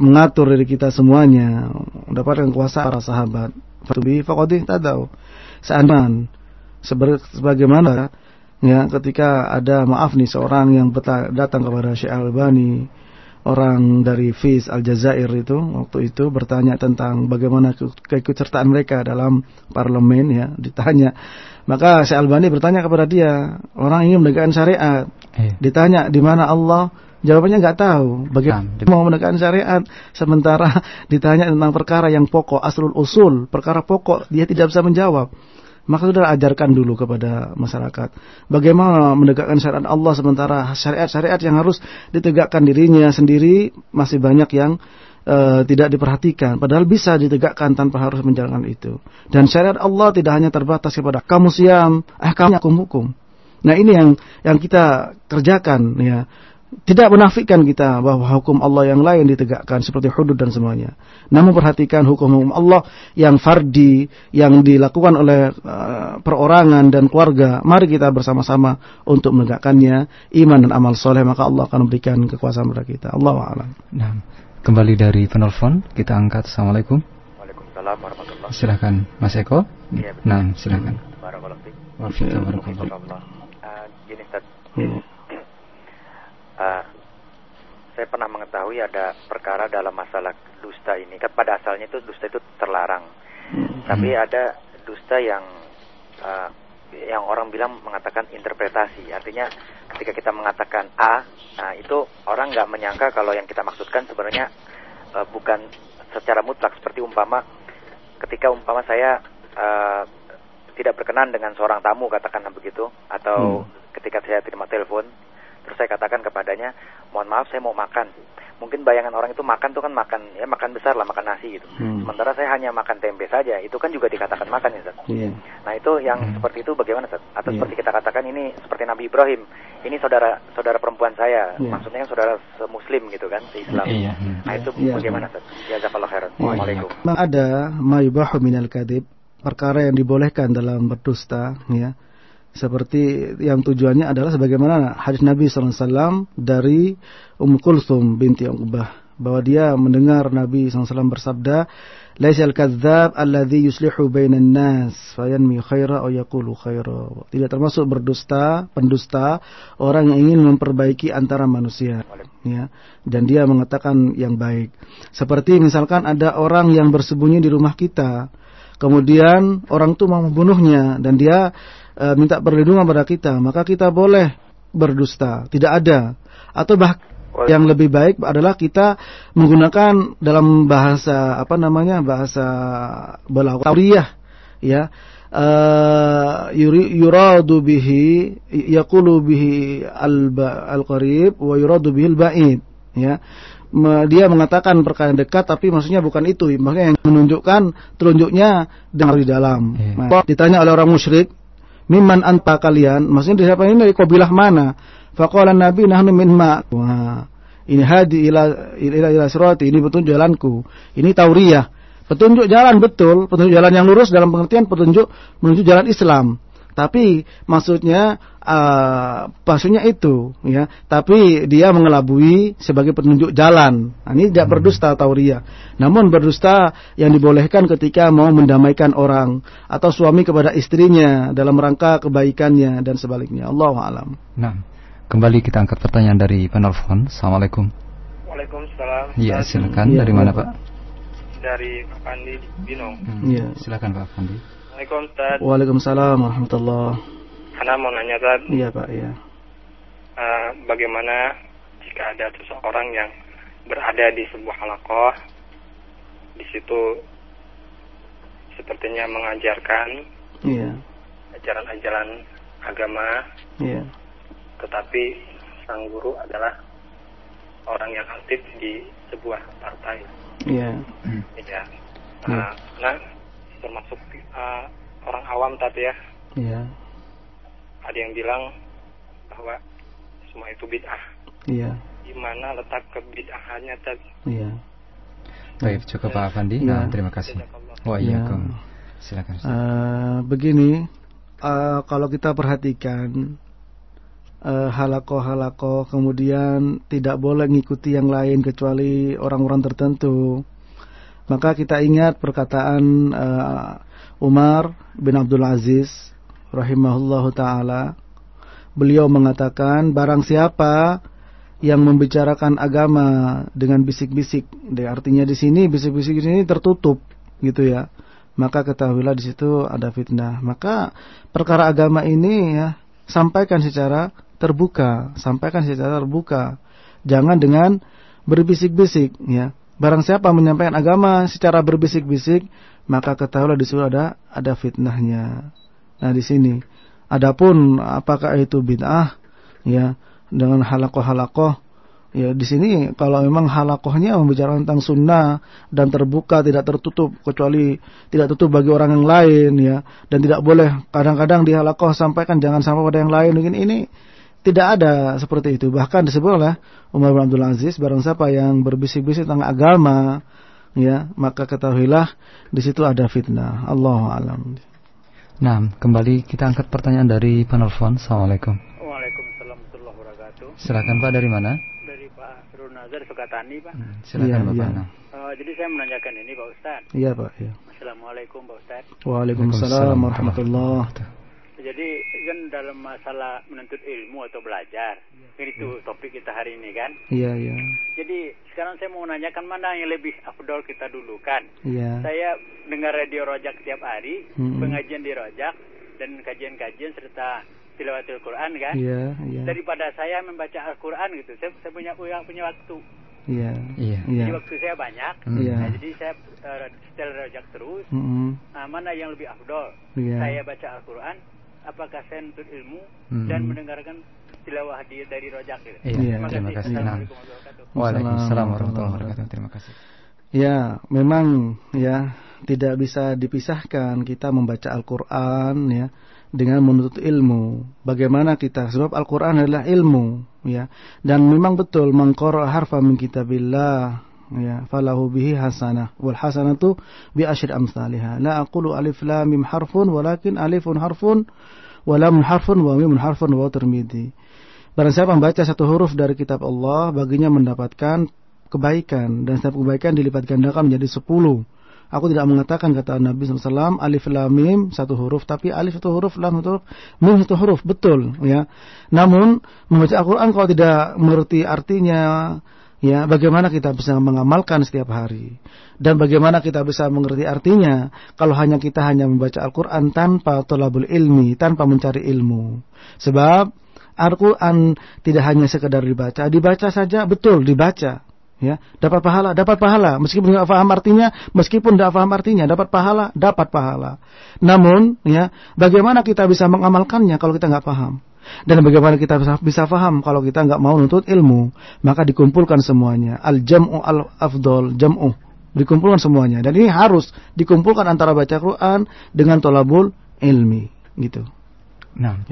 mengatur diri kita semuanya mendapatkan kekuasaan para sahabat. Fatubi faqadih tadau. Seandainya sebagaimana ya ketika ada maaf nih seorang yang datang kepada Syekh Albani orang dari Fis Aljazair itu waktu itu bertanya tentang bagaimana ke- keikutsertaan mereka dalam parlemen ya ditanya. Maka Syekh Albani bertanya kepada dia orang ingin menegakkan syariat. Eh, ditanya di mana Allah jawabannya nggak tahu. Bagaimana mau menegakkan syariat sementara ditanya tentang perkara yang pokok aslul usul perkara pokok dia tidak bisa menjawab. Maka sudah ajarkan dulu kepada masyarakat. Bagaimana menegakkan syariat Allah sementara syariat-syariat yang harus ditegakkan dirinya sendiri masih banyak yang eh, tidak diperhatikan. Padahal bisa ditegakkan tanpa harus menjalankan itu. Dan syariat Allah tidak hanya terbatas kepada kamu siam eh kamu hukum-hukum. Nah ini yang yang kita kerjakan ya. Tidak menafikan kita bahwa hukum Allah yang lain ditegakkan seperti hudud dan semuanya. Namun perhatikan hukum-hukum Allah yang fardi yang dilakukan oleh uh, perorangan dan keluarga. Mari kita bersama-sama untuk menegakkannya iman dan amal soleh maka Allah akan memberikan kekuasaan kepada kita. Allah a'lam. Nah, kembali dari penelpon kita angkat. Assalamualaikum. Waalaikumsalam warahmatullahi Silakan Mas Eko. Iya, betul. Nah, silakan. Barakallahu fiik. Waalaikumsalam. Eh, gini Ustaz, Hmm. Eh, saya pernah mengetahui ada perkara dalam masalah dusta ini. Kan pada asalnya itu dusta itu terlarang. Tapi ada dusta yang eh, yang orang bilang mengatakan interpretasi. Artinya ketika kita mengatakan A, nah itu orang nggak menyangka kalau yang kita maksudkan sebenarnya eh, bukan secara mutlak seperti umpama ketika umpama saya eh, tidak berkenan dengan seorang tamu katakanlah begitu atau ketika saya terima telepon terus saya katakan kepadanya mohon maaf saya mau makan mungkin bayangan orang itu makan tuh kan makan ya makan besar lah makan nasi gitu Hmm. sementara saya hanya makan tempe saja itu kan juga dikatakan makan ya Ustaz Iya. nah itu yang seperti itu bagaimana Ustaz atau Iya. seperti kita katakan ini seperti Nabi Ibrahim ini saudara saudara perempuan saya Iya. maksudnya saudara muslim gitu kan Islam Iya. nah itu Iya. bagaimana Ustaz jazakallah khairan Assalamualaikum Memang ada mayubahu minal kadib perkara yang dibolehkan dalam berdusta ya seperti yang tujuannya adalah sebagaimana hadis Nabi SAW dari Ummu Kulsum binti Uqbah bahwa dia mendengar Nabi SAW bersabda laisal kadzdzab alladhi yuslihu bainan nas fayanmi khaira aw yaqulu khaira. Tidak termasuk berdusta pendusta orang yang ingin memperbaiki antara manusia. Ya dan dia mengatakan yang baik. Seperti misalkan ada orang yang bersembunyi di rumah kita kemudian orang itu mau membunuhnya dan dia e, minta perlindungan pada kita maka kita boleh berdusta, tidak ada. Atau bahkan yang lebih baik adalah kita menggunakan dalam bahasa apa namanya bahasa balaghawiyah ya. Uh, yuradu bihi yaqulu bihi al-qarib wa yuradu bihi al-ba'id ya. Dia mengatakan perkara yang dekat tapi maksudnya bukan itu. Makanya yang menunjukkan telunjuknya di dalam. Yeah. nah, ditanya oleh orang musyrik miman anta kalian maksudnya siapa ini dari kabilah mana Faqala Nabi nahnu min ma. Wah, ini hadi ila ila ila sirati, ini petunjuk jalanku. Ini tauriyah. Petunjuk jalan betul, petunjuk jalan yang lurus dalam pengertian petunjuk menuju jalan Islam. Tapi maksudnya uh, maksudnya itu ya, tapi dia mengelabui sebagai penunjuk jalan. Nah, ini tidak berdusta tauriyah. Namun berdusta yang dibolehkan ketika mau mendamaikan orang atau suami kepada istrinya dalam rangka kebaikannya dan sebaliknya. Allah alam. Nah. Kembali kita angkat pertanyaan dari penelpon. Assalamualaikum. Waalaikumsalam. Iya, silakan. Ya, dari mana, Pak? Dari Pak Pandi Binong. Hmm, iya, silakan Pak Pandi. Waalaikumsalam. Ustaz. Waalaikumsalam warahmatullah. Karena mau nanya, Ustaz. Iya, Pak, iya. Uh, bagaimana jika ada seseorang yang berada di sebuah halakoh, di situ sepertinya mengajarkan iya. ajaran-ajaran agama, iya tetapi sang guru adalah orang yang aktif di sebuah partai. Iya. Yeah. Ya. Uh, nah, termasuk uh, orang awam tadi ya. Iya. Ada yang bilang bahwa semua itu bid'ah. Iya. Di mana letak kebid'ahannya tadi? Iya. Baik, cukup Pak Afandi. Ya. Nah, terima kasih. Wah, iya. Ya. Silakan. Uh, begini, uh, kalau kita perhatikan uh, halako-halako kemudian tidak boleh mengikuti yang lain kecuali orang-orang tertentu maka kita ingat perkataan uh, Umar bin Abdul Aziz rahimahullahu taala beliau mengatakan barang siapa yang membicarakan agama dengan bisik-bisik artinya di sini bisik-bisik ini tertutup gitu ya maka ketahuilah di situ ada fitnah maka perkara agama ini ya sampaikan secara terbuka, sampaikan secara terbuka. Jangan dengan berbisik-bisik ya. Barang siapa menyampaikan agama secara berbisik-bisik, maka ketahuilah di situ ada ada fitnahnya. Nah, di sini. Adapun apakah itu bid'ah ya dengan halakoh-halakoh Ya di sini kalau memang halakohnya membicarakan tentang sunnah dan terbuka tidak tertutup kecuali tidak tutup bagi orang yang lain ya dan tidak boleh kadang-kadang di halakoh sampaikan jangan sampai pada yang lain mungkin ini tidak ada seperti itu. Bahkan disebut oleh Umar bin Abdul Aziz, barang siapa yang berbisik-bisik tentang agama, ya, maka ketahuilah di situ ada fitnah. Allah alam. Nah, kembali kita angkat pertanyaan dari penelpon. Assalamualaikum. Waalaikumsalam warahmatullahi wabarakatuh. Silakan Pak dari mana? Dari Pak Runazar Sukatani, Pak. Hmm, silakan ya, Bapak. Ya. Uh, jadi saya menanyakan ini Pak Ustaz. Iya Pak. Ya. Assalamualaikum Pak Ustaz. Waalaikumsalam warahmatullahi wabarakatuh. Jadi kan dalam masalah menuntut ilmu atau belajar, ya. itu ya. topik kita hari ini kan. Iya iya. Jadi sekarang saya mau menanyakan mana yang lebih afdol kita dulu kan. Iya. Saya dengar radio Rojak setiap hari, hmm. pengajian di Rojak dan kajian-kajian serta tilawatul Quran kan. Iya iya. Daripada saya membaca Al-Quran gitu, saya, saya punya punya waktu. Iya. Iya. Jadi waktu saya banyak. Iya. Nah, jadi saya uh, setel Rojak terus. Mm -hmm. nah, mana yang lebih afdol? Iya. Saya baca Al-Quran apakah saya nuntut ilmu hmm. dan mendengarkan tilawah di, dari rojak gitu. Iya, terima, terima kasih. Waalaikumsalam warahmatullahi wabarakatuh. Terima kasih. Ya, memang ya tidak bisa dipisahkan kita membaca Al-Qur'an ya dengan menuntut ilmu. Bagaimana kita sebab Al-Qur'an adalah ilmu ya. Dan memang betul mengqara harfa min kitabillah ya falahu bihi hasanah wal hasanatu bi asyri amsalha la aqulu alif lam mim harfun walakin alifun harfun wa lam harfun wa mim harfun wa termidi barang siapa membaca satu huruf dari kitab Allah baginya mendapatkan kebaikan. Dan setiap kebaikan dilipat gandakan menjadi sepuluh. Aku tidak mengatakan kata Nabi SAW alif lam mim satu huruf, tapi alif satu huruf, lam satu huruf, mim satu huruf, betul ya. Namun membaca Al-Quran kalau tidak mengerti artinya, Ya, bagaimana kita bisa mengamalkan setiap hari dan bagaimana kita bisa mengerti artinya kalau hanya kita hanya membaca Al-Qur'an tanpa tolabul ilmi, tanpa mencari ilmu. Sebab Al-Quran tidak hanya sekedar dibaca, dibaca saja betul dibaca, ya dapat pahala, dapat pahala, meskipun tidak paham artinya, meskipun tidak paham artinya, dapat pahala, dapat pahala. Namun, ya bagaimana kita bisa mengamalkannya kalau kita nggak paham? Dan bagaimana kita bisa, bisa paham kalau kita nggak mau nuntut ilmu? Maka dikumpulkan semuanya. Al jam'u al afdol jam'u dikumpulkan semuanya. Dan ini harus dikumpulkan antara baca Quran dengan tolabul ilmi, gitu. Nah,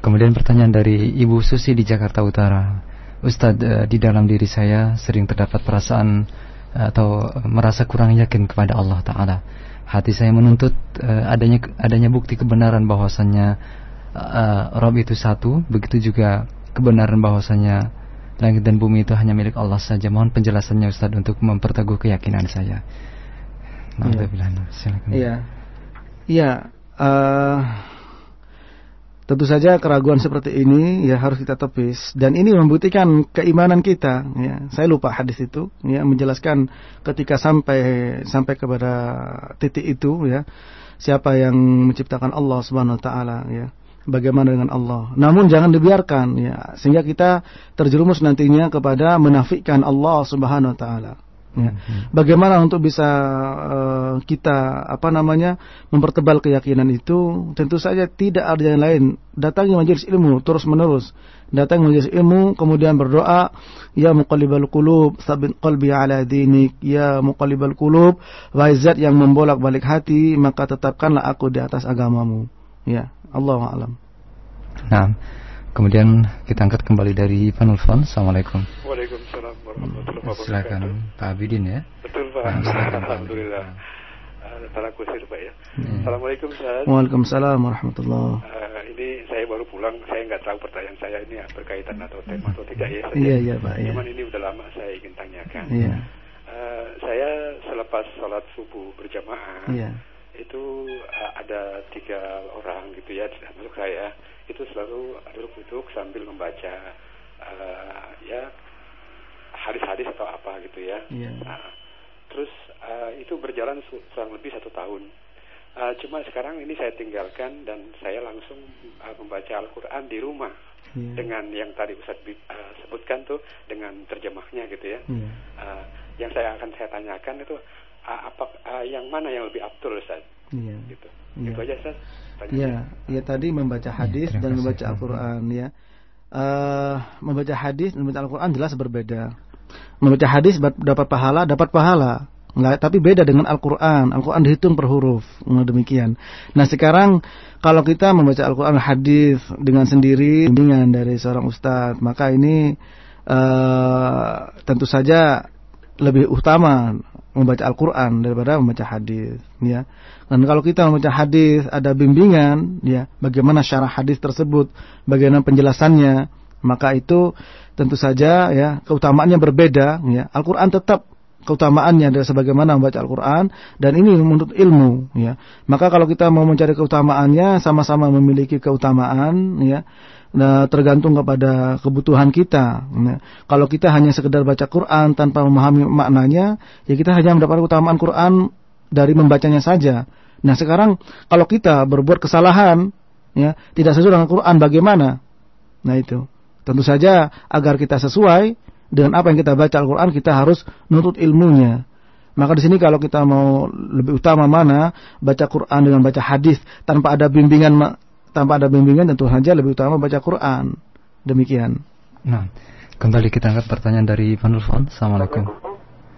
kemudian pertanyaan dari Ibu Susi di Jakarta Utara. Ustadz, eh, di dalam diri saya sering terdapat perasaan eh, atau merasa kurang yakin kepada Allah Ta'ala. Hati saya menuntut eh, adanya adanya bukti kebenaran bahwasannya Rob itu satu, begitu juga kebenaran bahwasannya langit dan bumi itu hanya milik Allah saja. Mohon penjelasannya Ustadz untuk memperteguh keyakinan saya. Iya. Iya. Iya. Uh, tentu saja keraguan seperti ini ya harus kita tepis dan ini membuktikan keimanan kita ya saya lupa hadis itu ya menjelaskan ketika sampai sampai kepada titik itu ya siapa yang menciptakan Allah Subhanahu wa taala ya bagaimana dengan Allah namun jangan dibiarkan ya sehingga kita terjerumus nantinya kepada menafikan Allah Subhanahu wa taala Ya. Bagaimana untuk bisa uh, kita apa namanya mempertebal keyakinan itu? Tentu saja tidak ada yang lain. Datangi majelis ilmu terus menerus. Datangi majelis ilmu kemudian berdoa, ya muqallibal qulub, sabit qalbi ala dinik, ya muqallibal qulub, wahai zat yang membolak-balik hati, maka tetapkanlah aku di atas agamamu. Ya, Allah alam. Nah, kemudian kita angkat kembali dari penelpon. Assalamualaikum. Waalaikumsalam warahmatullahi wabarakatuh. Silakan Pak Abidin ya. Betul Pak. Nah, silakan, Pak. Alhamdulillah. Para kusir Pak ya. Assalamualaikum Ustaz. Waalaikumsalam warahmatullahi Uh, ini saya baru pulang, saya nggak tahu pertanyaan saya ini berkaitan atau tema atau tidak ya. Iya, iya, Pak, iya. Cuman ini udah lama saya ingin tanyakan. Iya. Uh, saya selepas sholat subuh berjamaah, Iya. Itu uh, ada tiga orang gitu ya, termasuk saya, itu selalu duduk-duduk sambil membaca uh, ya hadis-hadis atau apa gitu ya. Iya. Nah, terus uh, itu berjalan kurang lebih satu tahun. Uh, cuma sekarang ini saya tinggalkan dan saya langsung uh, membaca Al-Quran di rumah Iya. dengan yang tadi Ustaz uh, sebutkan tuh dengan terjemahnya gitu ya. Iya. Uh, yang saya akan saya tanyakan itu apa uh, yang mana yang lebih abdul Ustaz? Iya. Gitu. Iya. Itu aja Ustaz. Iya, saya. ya tadi membaca hadis terima dan membaca Al-Qur'an ya. Eh, membaca hadis dan membaca Al-Qur'an jelas berbeda. Membaca hadis dapat pahala, dapat pahala. Nggak, tapi beda dengan Al-Qur'an. Al-Qur'an dihitung per huruf. Nah, demikian. Nah, sekarang kalau kita membaca Al-Qur'an hadis dengan sendiri bimbingan dari seorang ustadz, maka ini eh tentu saja lebih utama membaca Al-Quran daripada membaca hadis ya. Dan kalau kita membaca hadis ada bimbingan ya bagaimana syarah hadis tersebut bagaimana penjelasannya maka itu tentu saja ya keutamaannya berbeda ya. Al-Quran tetap keutamaannya adalah sebagaimana membaca Al-Quran dan ini menurut ilmu ya. Maka kalau kita mau mencari keutamaannya sama-sama memiliki keutamaan ya Nah, tergantung kepada kebutuhan kita. Nah, kalau kita hanya sekedar baca Quran tanpa memahami maknanya, ya kita hanya mendapat keutamaan Quran dari membacanya saja. Nah, sekarang kalau kita berbuat kesalahan, ya tidak sesuai dengan Quran, bagaimana? Nah itu, tentu saja agar kita sesuai dengan apa yang kita baca Al-Quran, kita harus nuntut ilmunya. Maka di sini kalau kita mau lebih utama mana baca Quran dengan baca hadis tanpa ada bimbingan tanpa ada bimbingan tentu saja lebih utama baca Quran. Demikian. Nah, kembali kita angkat pertanyaan dari penelpon. Assalamualaikum.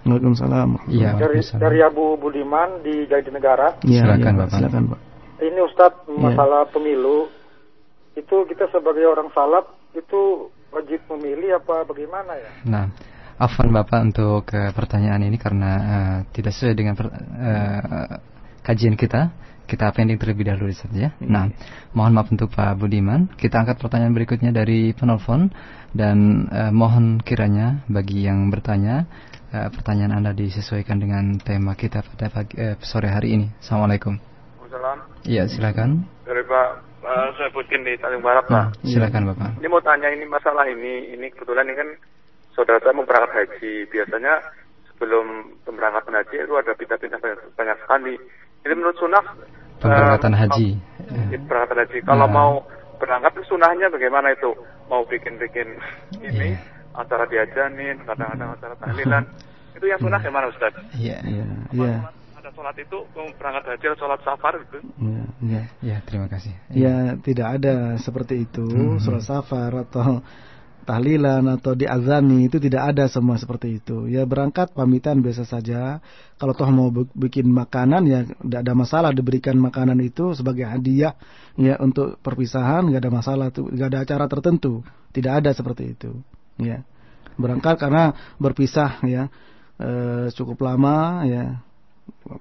Waalaikumsalam. Iya, dari dari Abu Budiman di Jatinegara. Ya, Silakan, ya, Bapak. Silakan, Pak. Ini Ustadz Iya. masalah pemilu itu kita sebagai orang salaf itu wajib memilih apa bagaimana ya? Nah, afwan Bapak untuk eh, pertanyaan ini karena eh, tidak sesuai dengan per- eh, kajian kita. Kita pending terlebih dahulu Ustaz ya. Nah, mohon maaf untuk Pak Budiman. Kita angkat pertanyaan berikutnya dari penelpon dan eh, mohon kiranya bagi yang bertanya eh, pertanyaan Anda disesuaikan dengan tema kita pada pagi, eh, sore hari ini. Assalamualaikum. Salam Iya, silakan. dari Pak uh, saya Putin di Tanjung Barat Pak. Nah, silakan Bapak. Ini mau tanya ini masalah ini, ini kebetulan ini kan saudara saya mau berangkat haji. Biasanya sebelum pemberangkatan haji itu ada pindah-pindah banyak, banyak sekali. Ini menurut sunnah Pemberangkatan eh, haji. mau- pemberangkatan haji. Kalau Nah. mau berangkat itu sunnahnya bagaimana itu? mau bikin-bikin ini acara diajanin, kadang-kadang acara tahlilan. Itu yang sunnah gimana Ustaz? Iya. Iya, iya. Ada sholat itu mau berangkat haji atau sholat safar gitu. Iya, iya. Ya, terima kasih. Ya, tidak ada seperti itu, Mhm. sholat safar atau tahlilan atau diazani itu tidak ada semua seperti itu. Ya berangkat pamitan biasa saja. Kalau toh mau bi- bikin makanan ya tidak ada masalah diberikan makanan itu sebagai hadiah ya untuk perpisahan nggak ada masalah tuh nggak ada acara tertentu. Tidak ada seperti itu. Ya berangkat karena berpisah ya Eh, cukup lama ya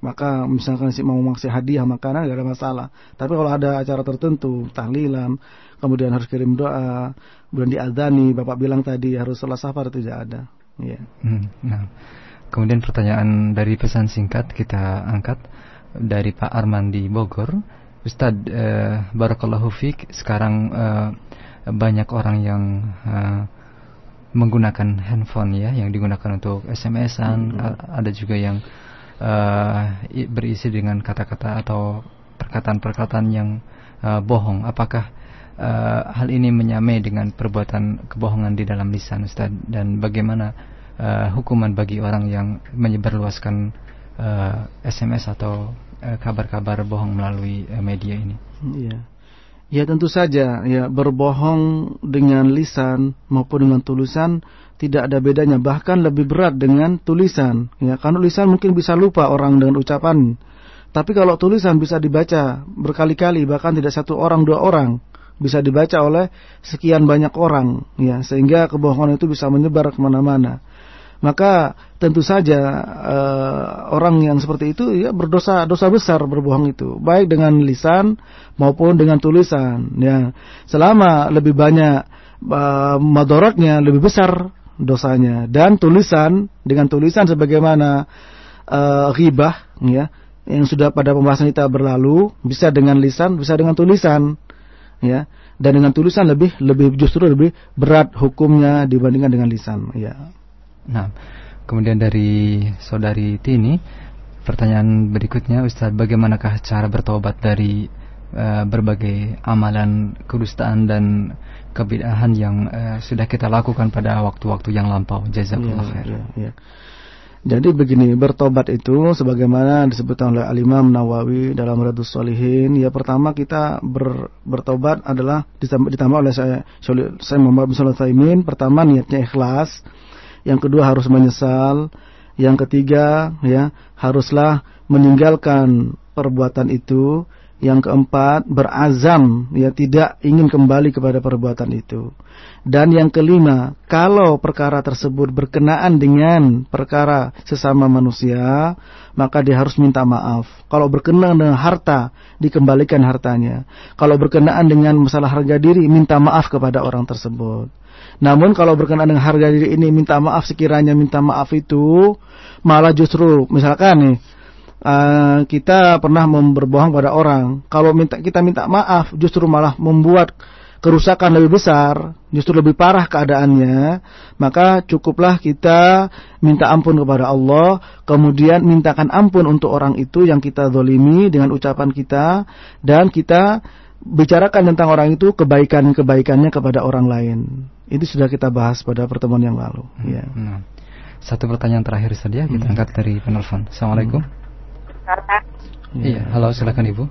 maka misalkan si mau ngasih hadiah makanan gak ada masalah. Tapi kalau ada acara tertentu, tahlilan, kemudian harus kirim doa, kemudian diadani, Bapak bilang tadi harus sholat safar tidak ada. Iya. Hmm, nah. Kemudian pertanyaan dari pesan singkat kita angkat dari Pak Arman di Bogor. Ustadz eh, Barakallahu Fik Sekarang eh, banyak orang yang eh, menggunakan handphone ya Yang digunakan untuk SMS-an. A- Ada juga yang eh, i- berisi dengan kata-kata atau perkataan-perkataan yang eh, bohong Apakah eh, hal ini menyamai dengan perbuatan kebohongan di dalam lisan Ustaz. Dan bagaimana eh, hukuman bagi orang yang menyebarluaskan eh, SMS atau kabar-kabar bohong melalui eh, media ini. Iya. Ya tentu saja ya berbohong dengan lisan maupun dengan tulisan tidak ada bedanya. Bahkan lebih berat dengan tulisan. Ya karena tulisan mungkin bisa lupa orang dengan ucapan. Tapi kalau tulisan bisa dibaca berkali-kali bahkan tidak satu orang dua orang bisa dibaca oleh sekian banyak orang ya sehingga kebohongan itu bisa menyebar ke mana-mana. Maka tentu saja eh, orang yang seperti itu ya berdosa dosa besar berbohong itu. Baik dengan lisan maupun dengan tulisan ya. Selama lebih banyak eh, madorotnya lebih besar dosanya. Dan tulisan dengan tulisan sebagaimana eh, ghibah ya yang sudah pada pembahasan kita berlalu bisa dengan lisan bisa dengan tulisan ya dan dengan tulisan lebih lebih justru lebih berat hukumnya dibandingkan dengan lisan ya Nah, kemudian dari saudari Tini, pertanyaan berikutnya Ustadz, bagaimanakah cara bertobat dari eh, berbagai amalan kedustaan dan kebidahan yang eh, sudah kita lakukan pada waktu-waktu yang lampau? Jazakallah Iya, khair. iya, iya. Jadi begini, bertobat itu sebagaimana disebutkan oleh Al-Imam Nawawi dalam Radus Solihin, ya pertama kita ber, bertobat adalah ditambah, oleh saya saya Muhammad bin Utsaimin, pertama niatnya ikhlas, yang kedua harus menyesal, yang ketiga ya haruslah meninggalkan perbuatan itu, yang keempat berazam ya tidak ingin kembali kepada perbuatan itu. Dan yang kelima, kalau perkara tersebut berkenaan dengan perkara sesama manusia, maka dia harus minta maaf. Kalau berkenaan dengan harta, dikembalikan hartanya. Kalau berkenaan dengan masalah harga diri, minta maaf kepada orang tersebut. Namun kalau berkenaan dengan harga diri ini minta maaf sekiranya minta maaf itu malah justru misalkan nih uh, kita pernah berbohong pada orang. Kalau minta kita minta maaf justru malah membuat kerusakan lebih besar, justru lebih parah keadaannya, maka cukuplah kita minta ampun kepada Allah, kemudian mintakan ampun untuk orang itu yang kita zolimi dengan ucapan kita, dan kita bicarakan tentang orang itu kebaikan-kebaikannya kepada orang lain. Itu sudah kita bahas pada pertemuan yang lalu. Hmm, Ya. nah. Satu pertanyaan terakhir saja kita Hmm. angkat dari penelpon. Assalamualaikum. Karena Iya, halo silakan Ibu.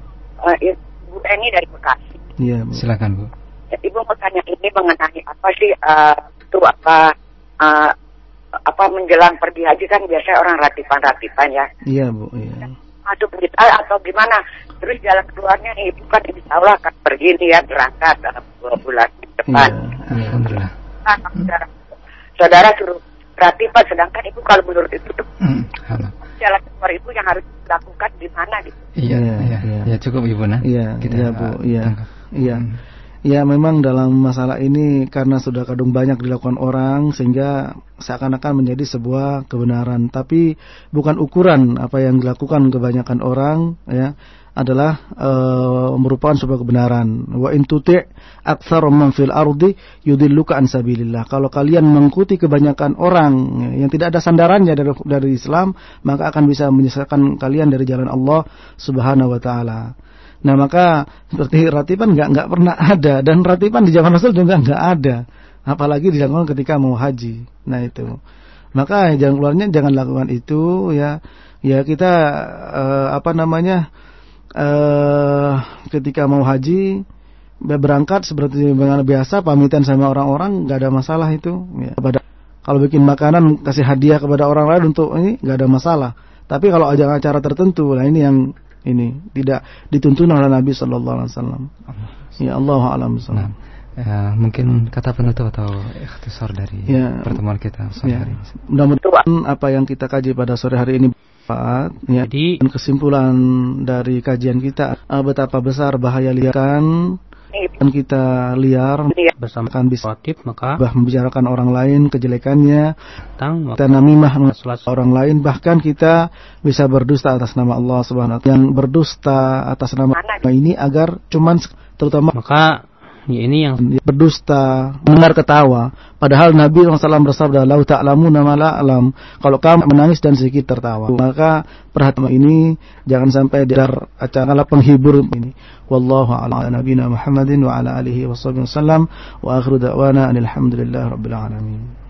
uh, Ibu Eni dari Bekasi. Iya, Bu. Silakan Bu. Ibu mau tanya ini mengenai apa sih uh, itu apa uh, apa menjelang pergi haji kan biasanya orang ratipan-ratipan ya. Iya, Bu. Iya. Masuk kita atau gimana? Terus jalan keluarnya nih ibu kan insya Allah akan pergi nih ya berangkat dalam dua bulan ke depan. Iya, Alhamdulillah. Nah, saudara, saudara suruh ratipan sedangkan ibu kalau menurut itu tuh Hmm, halo. Jalan keluar ibu yang harus dilakukan di mana gitu. Iya, iya, ya cukup Ibu nah. Iya, Kita iya Bu, uh, iya. Iya. Hmm. Ya memang dalam masalah ini karena sudah kadung banyak dilakukan orang sehingga seakan-akan menjadi sebuah kebenaran. Tapi bukan ukuran apa yang dilakukan kebanyakan orang ya adalah uh, merupakan sebuah kebenaran. Wa in tuti' aktsara man fil ardi yudilluka an sabilillah. Kalau kalian mengikuti kebanyakan orang ya, yang tidak ada sandarannya dari dari Islam, maka akan bisa menyesatkan kalian dari jalan Allah Subhanahu wa taala. Nah maka seperti ratiban nggak nggak pernah ada dan ratiban di zaman Rasul juga nggak ada, apalagi dilakukan ketika mau haji. Nah itu, maka jangan keluarnya jangan lakukan itu ya. Ya kita uh, apa namanya uh, ketika mau haji berangkat seperti dengan biasa pamitan sama orang-orang nggak ada masalah itu. Ya, pada kalau bikin makanan kasih hadiah kepada orang lain untuk ini nggak ada masalah. Tapi kalau ajang acara tertentu, nah ini yang ini tidak dituntun oleh Nabi Shallallahu Alaihi Wasallam. Ya Allah alam nah, ya, mungkin kata penutup atau ikhtisar dari ya, pertemuan kita sore ya. hari ini. Mudah-mudahan apa yang kita kaji pada sore hari ini bermanfaat. Ya. Jadi kesimpulan dari kajian kita eh, betapa besar bahaya liarkan dan kita liar bersama kan bisa maka bah membicarakan orang lain kejelekannya tentang kita namimah orang lain. Bahkan kita bisa berdusta atas nama Allah Subhanahu wa taala. Yang berdusta atas nama ini agar cuman terutama maka ya ini yang berdusta, mendengar ketawa. Padahal Nabi SAW bersabda, "Lau ta'lamu nama la alam." Kalau kamu menangis dan sedikit tertawa, maka perhatian ini jangan sampai dar acara penghibur ini. Wallahu a'lam nabiyina Muhammadin wa ala alihi wasallam wa akhiru da'wana alhamdulillah rabbil alamin.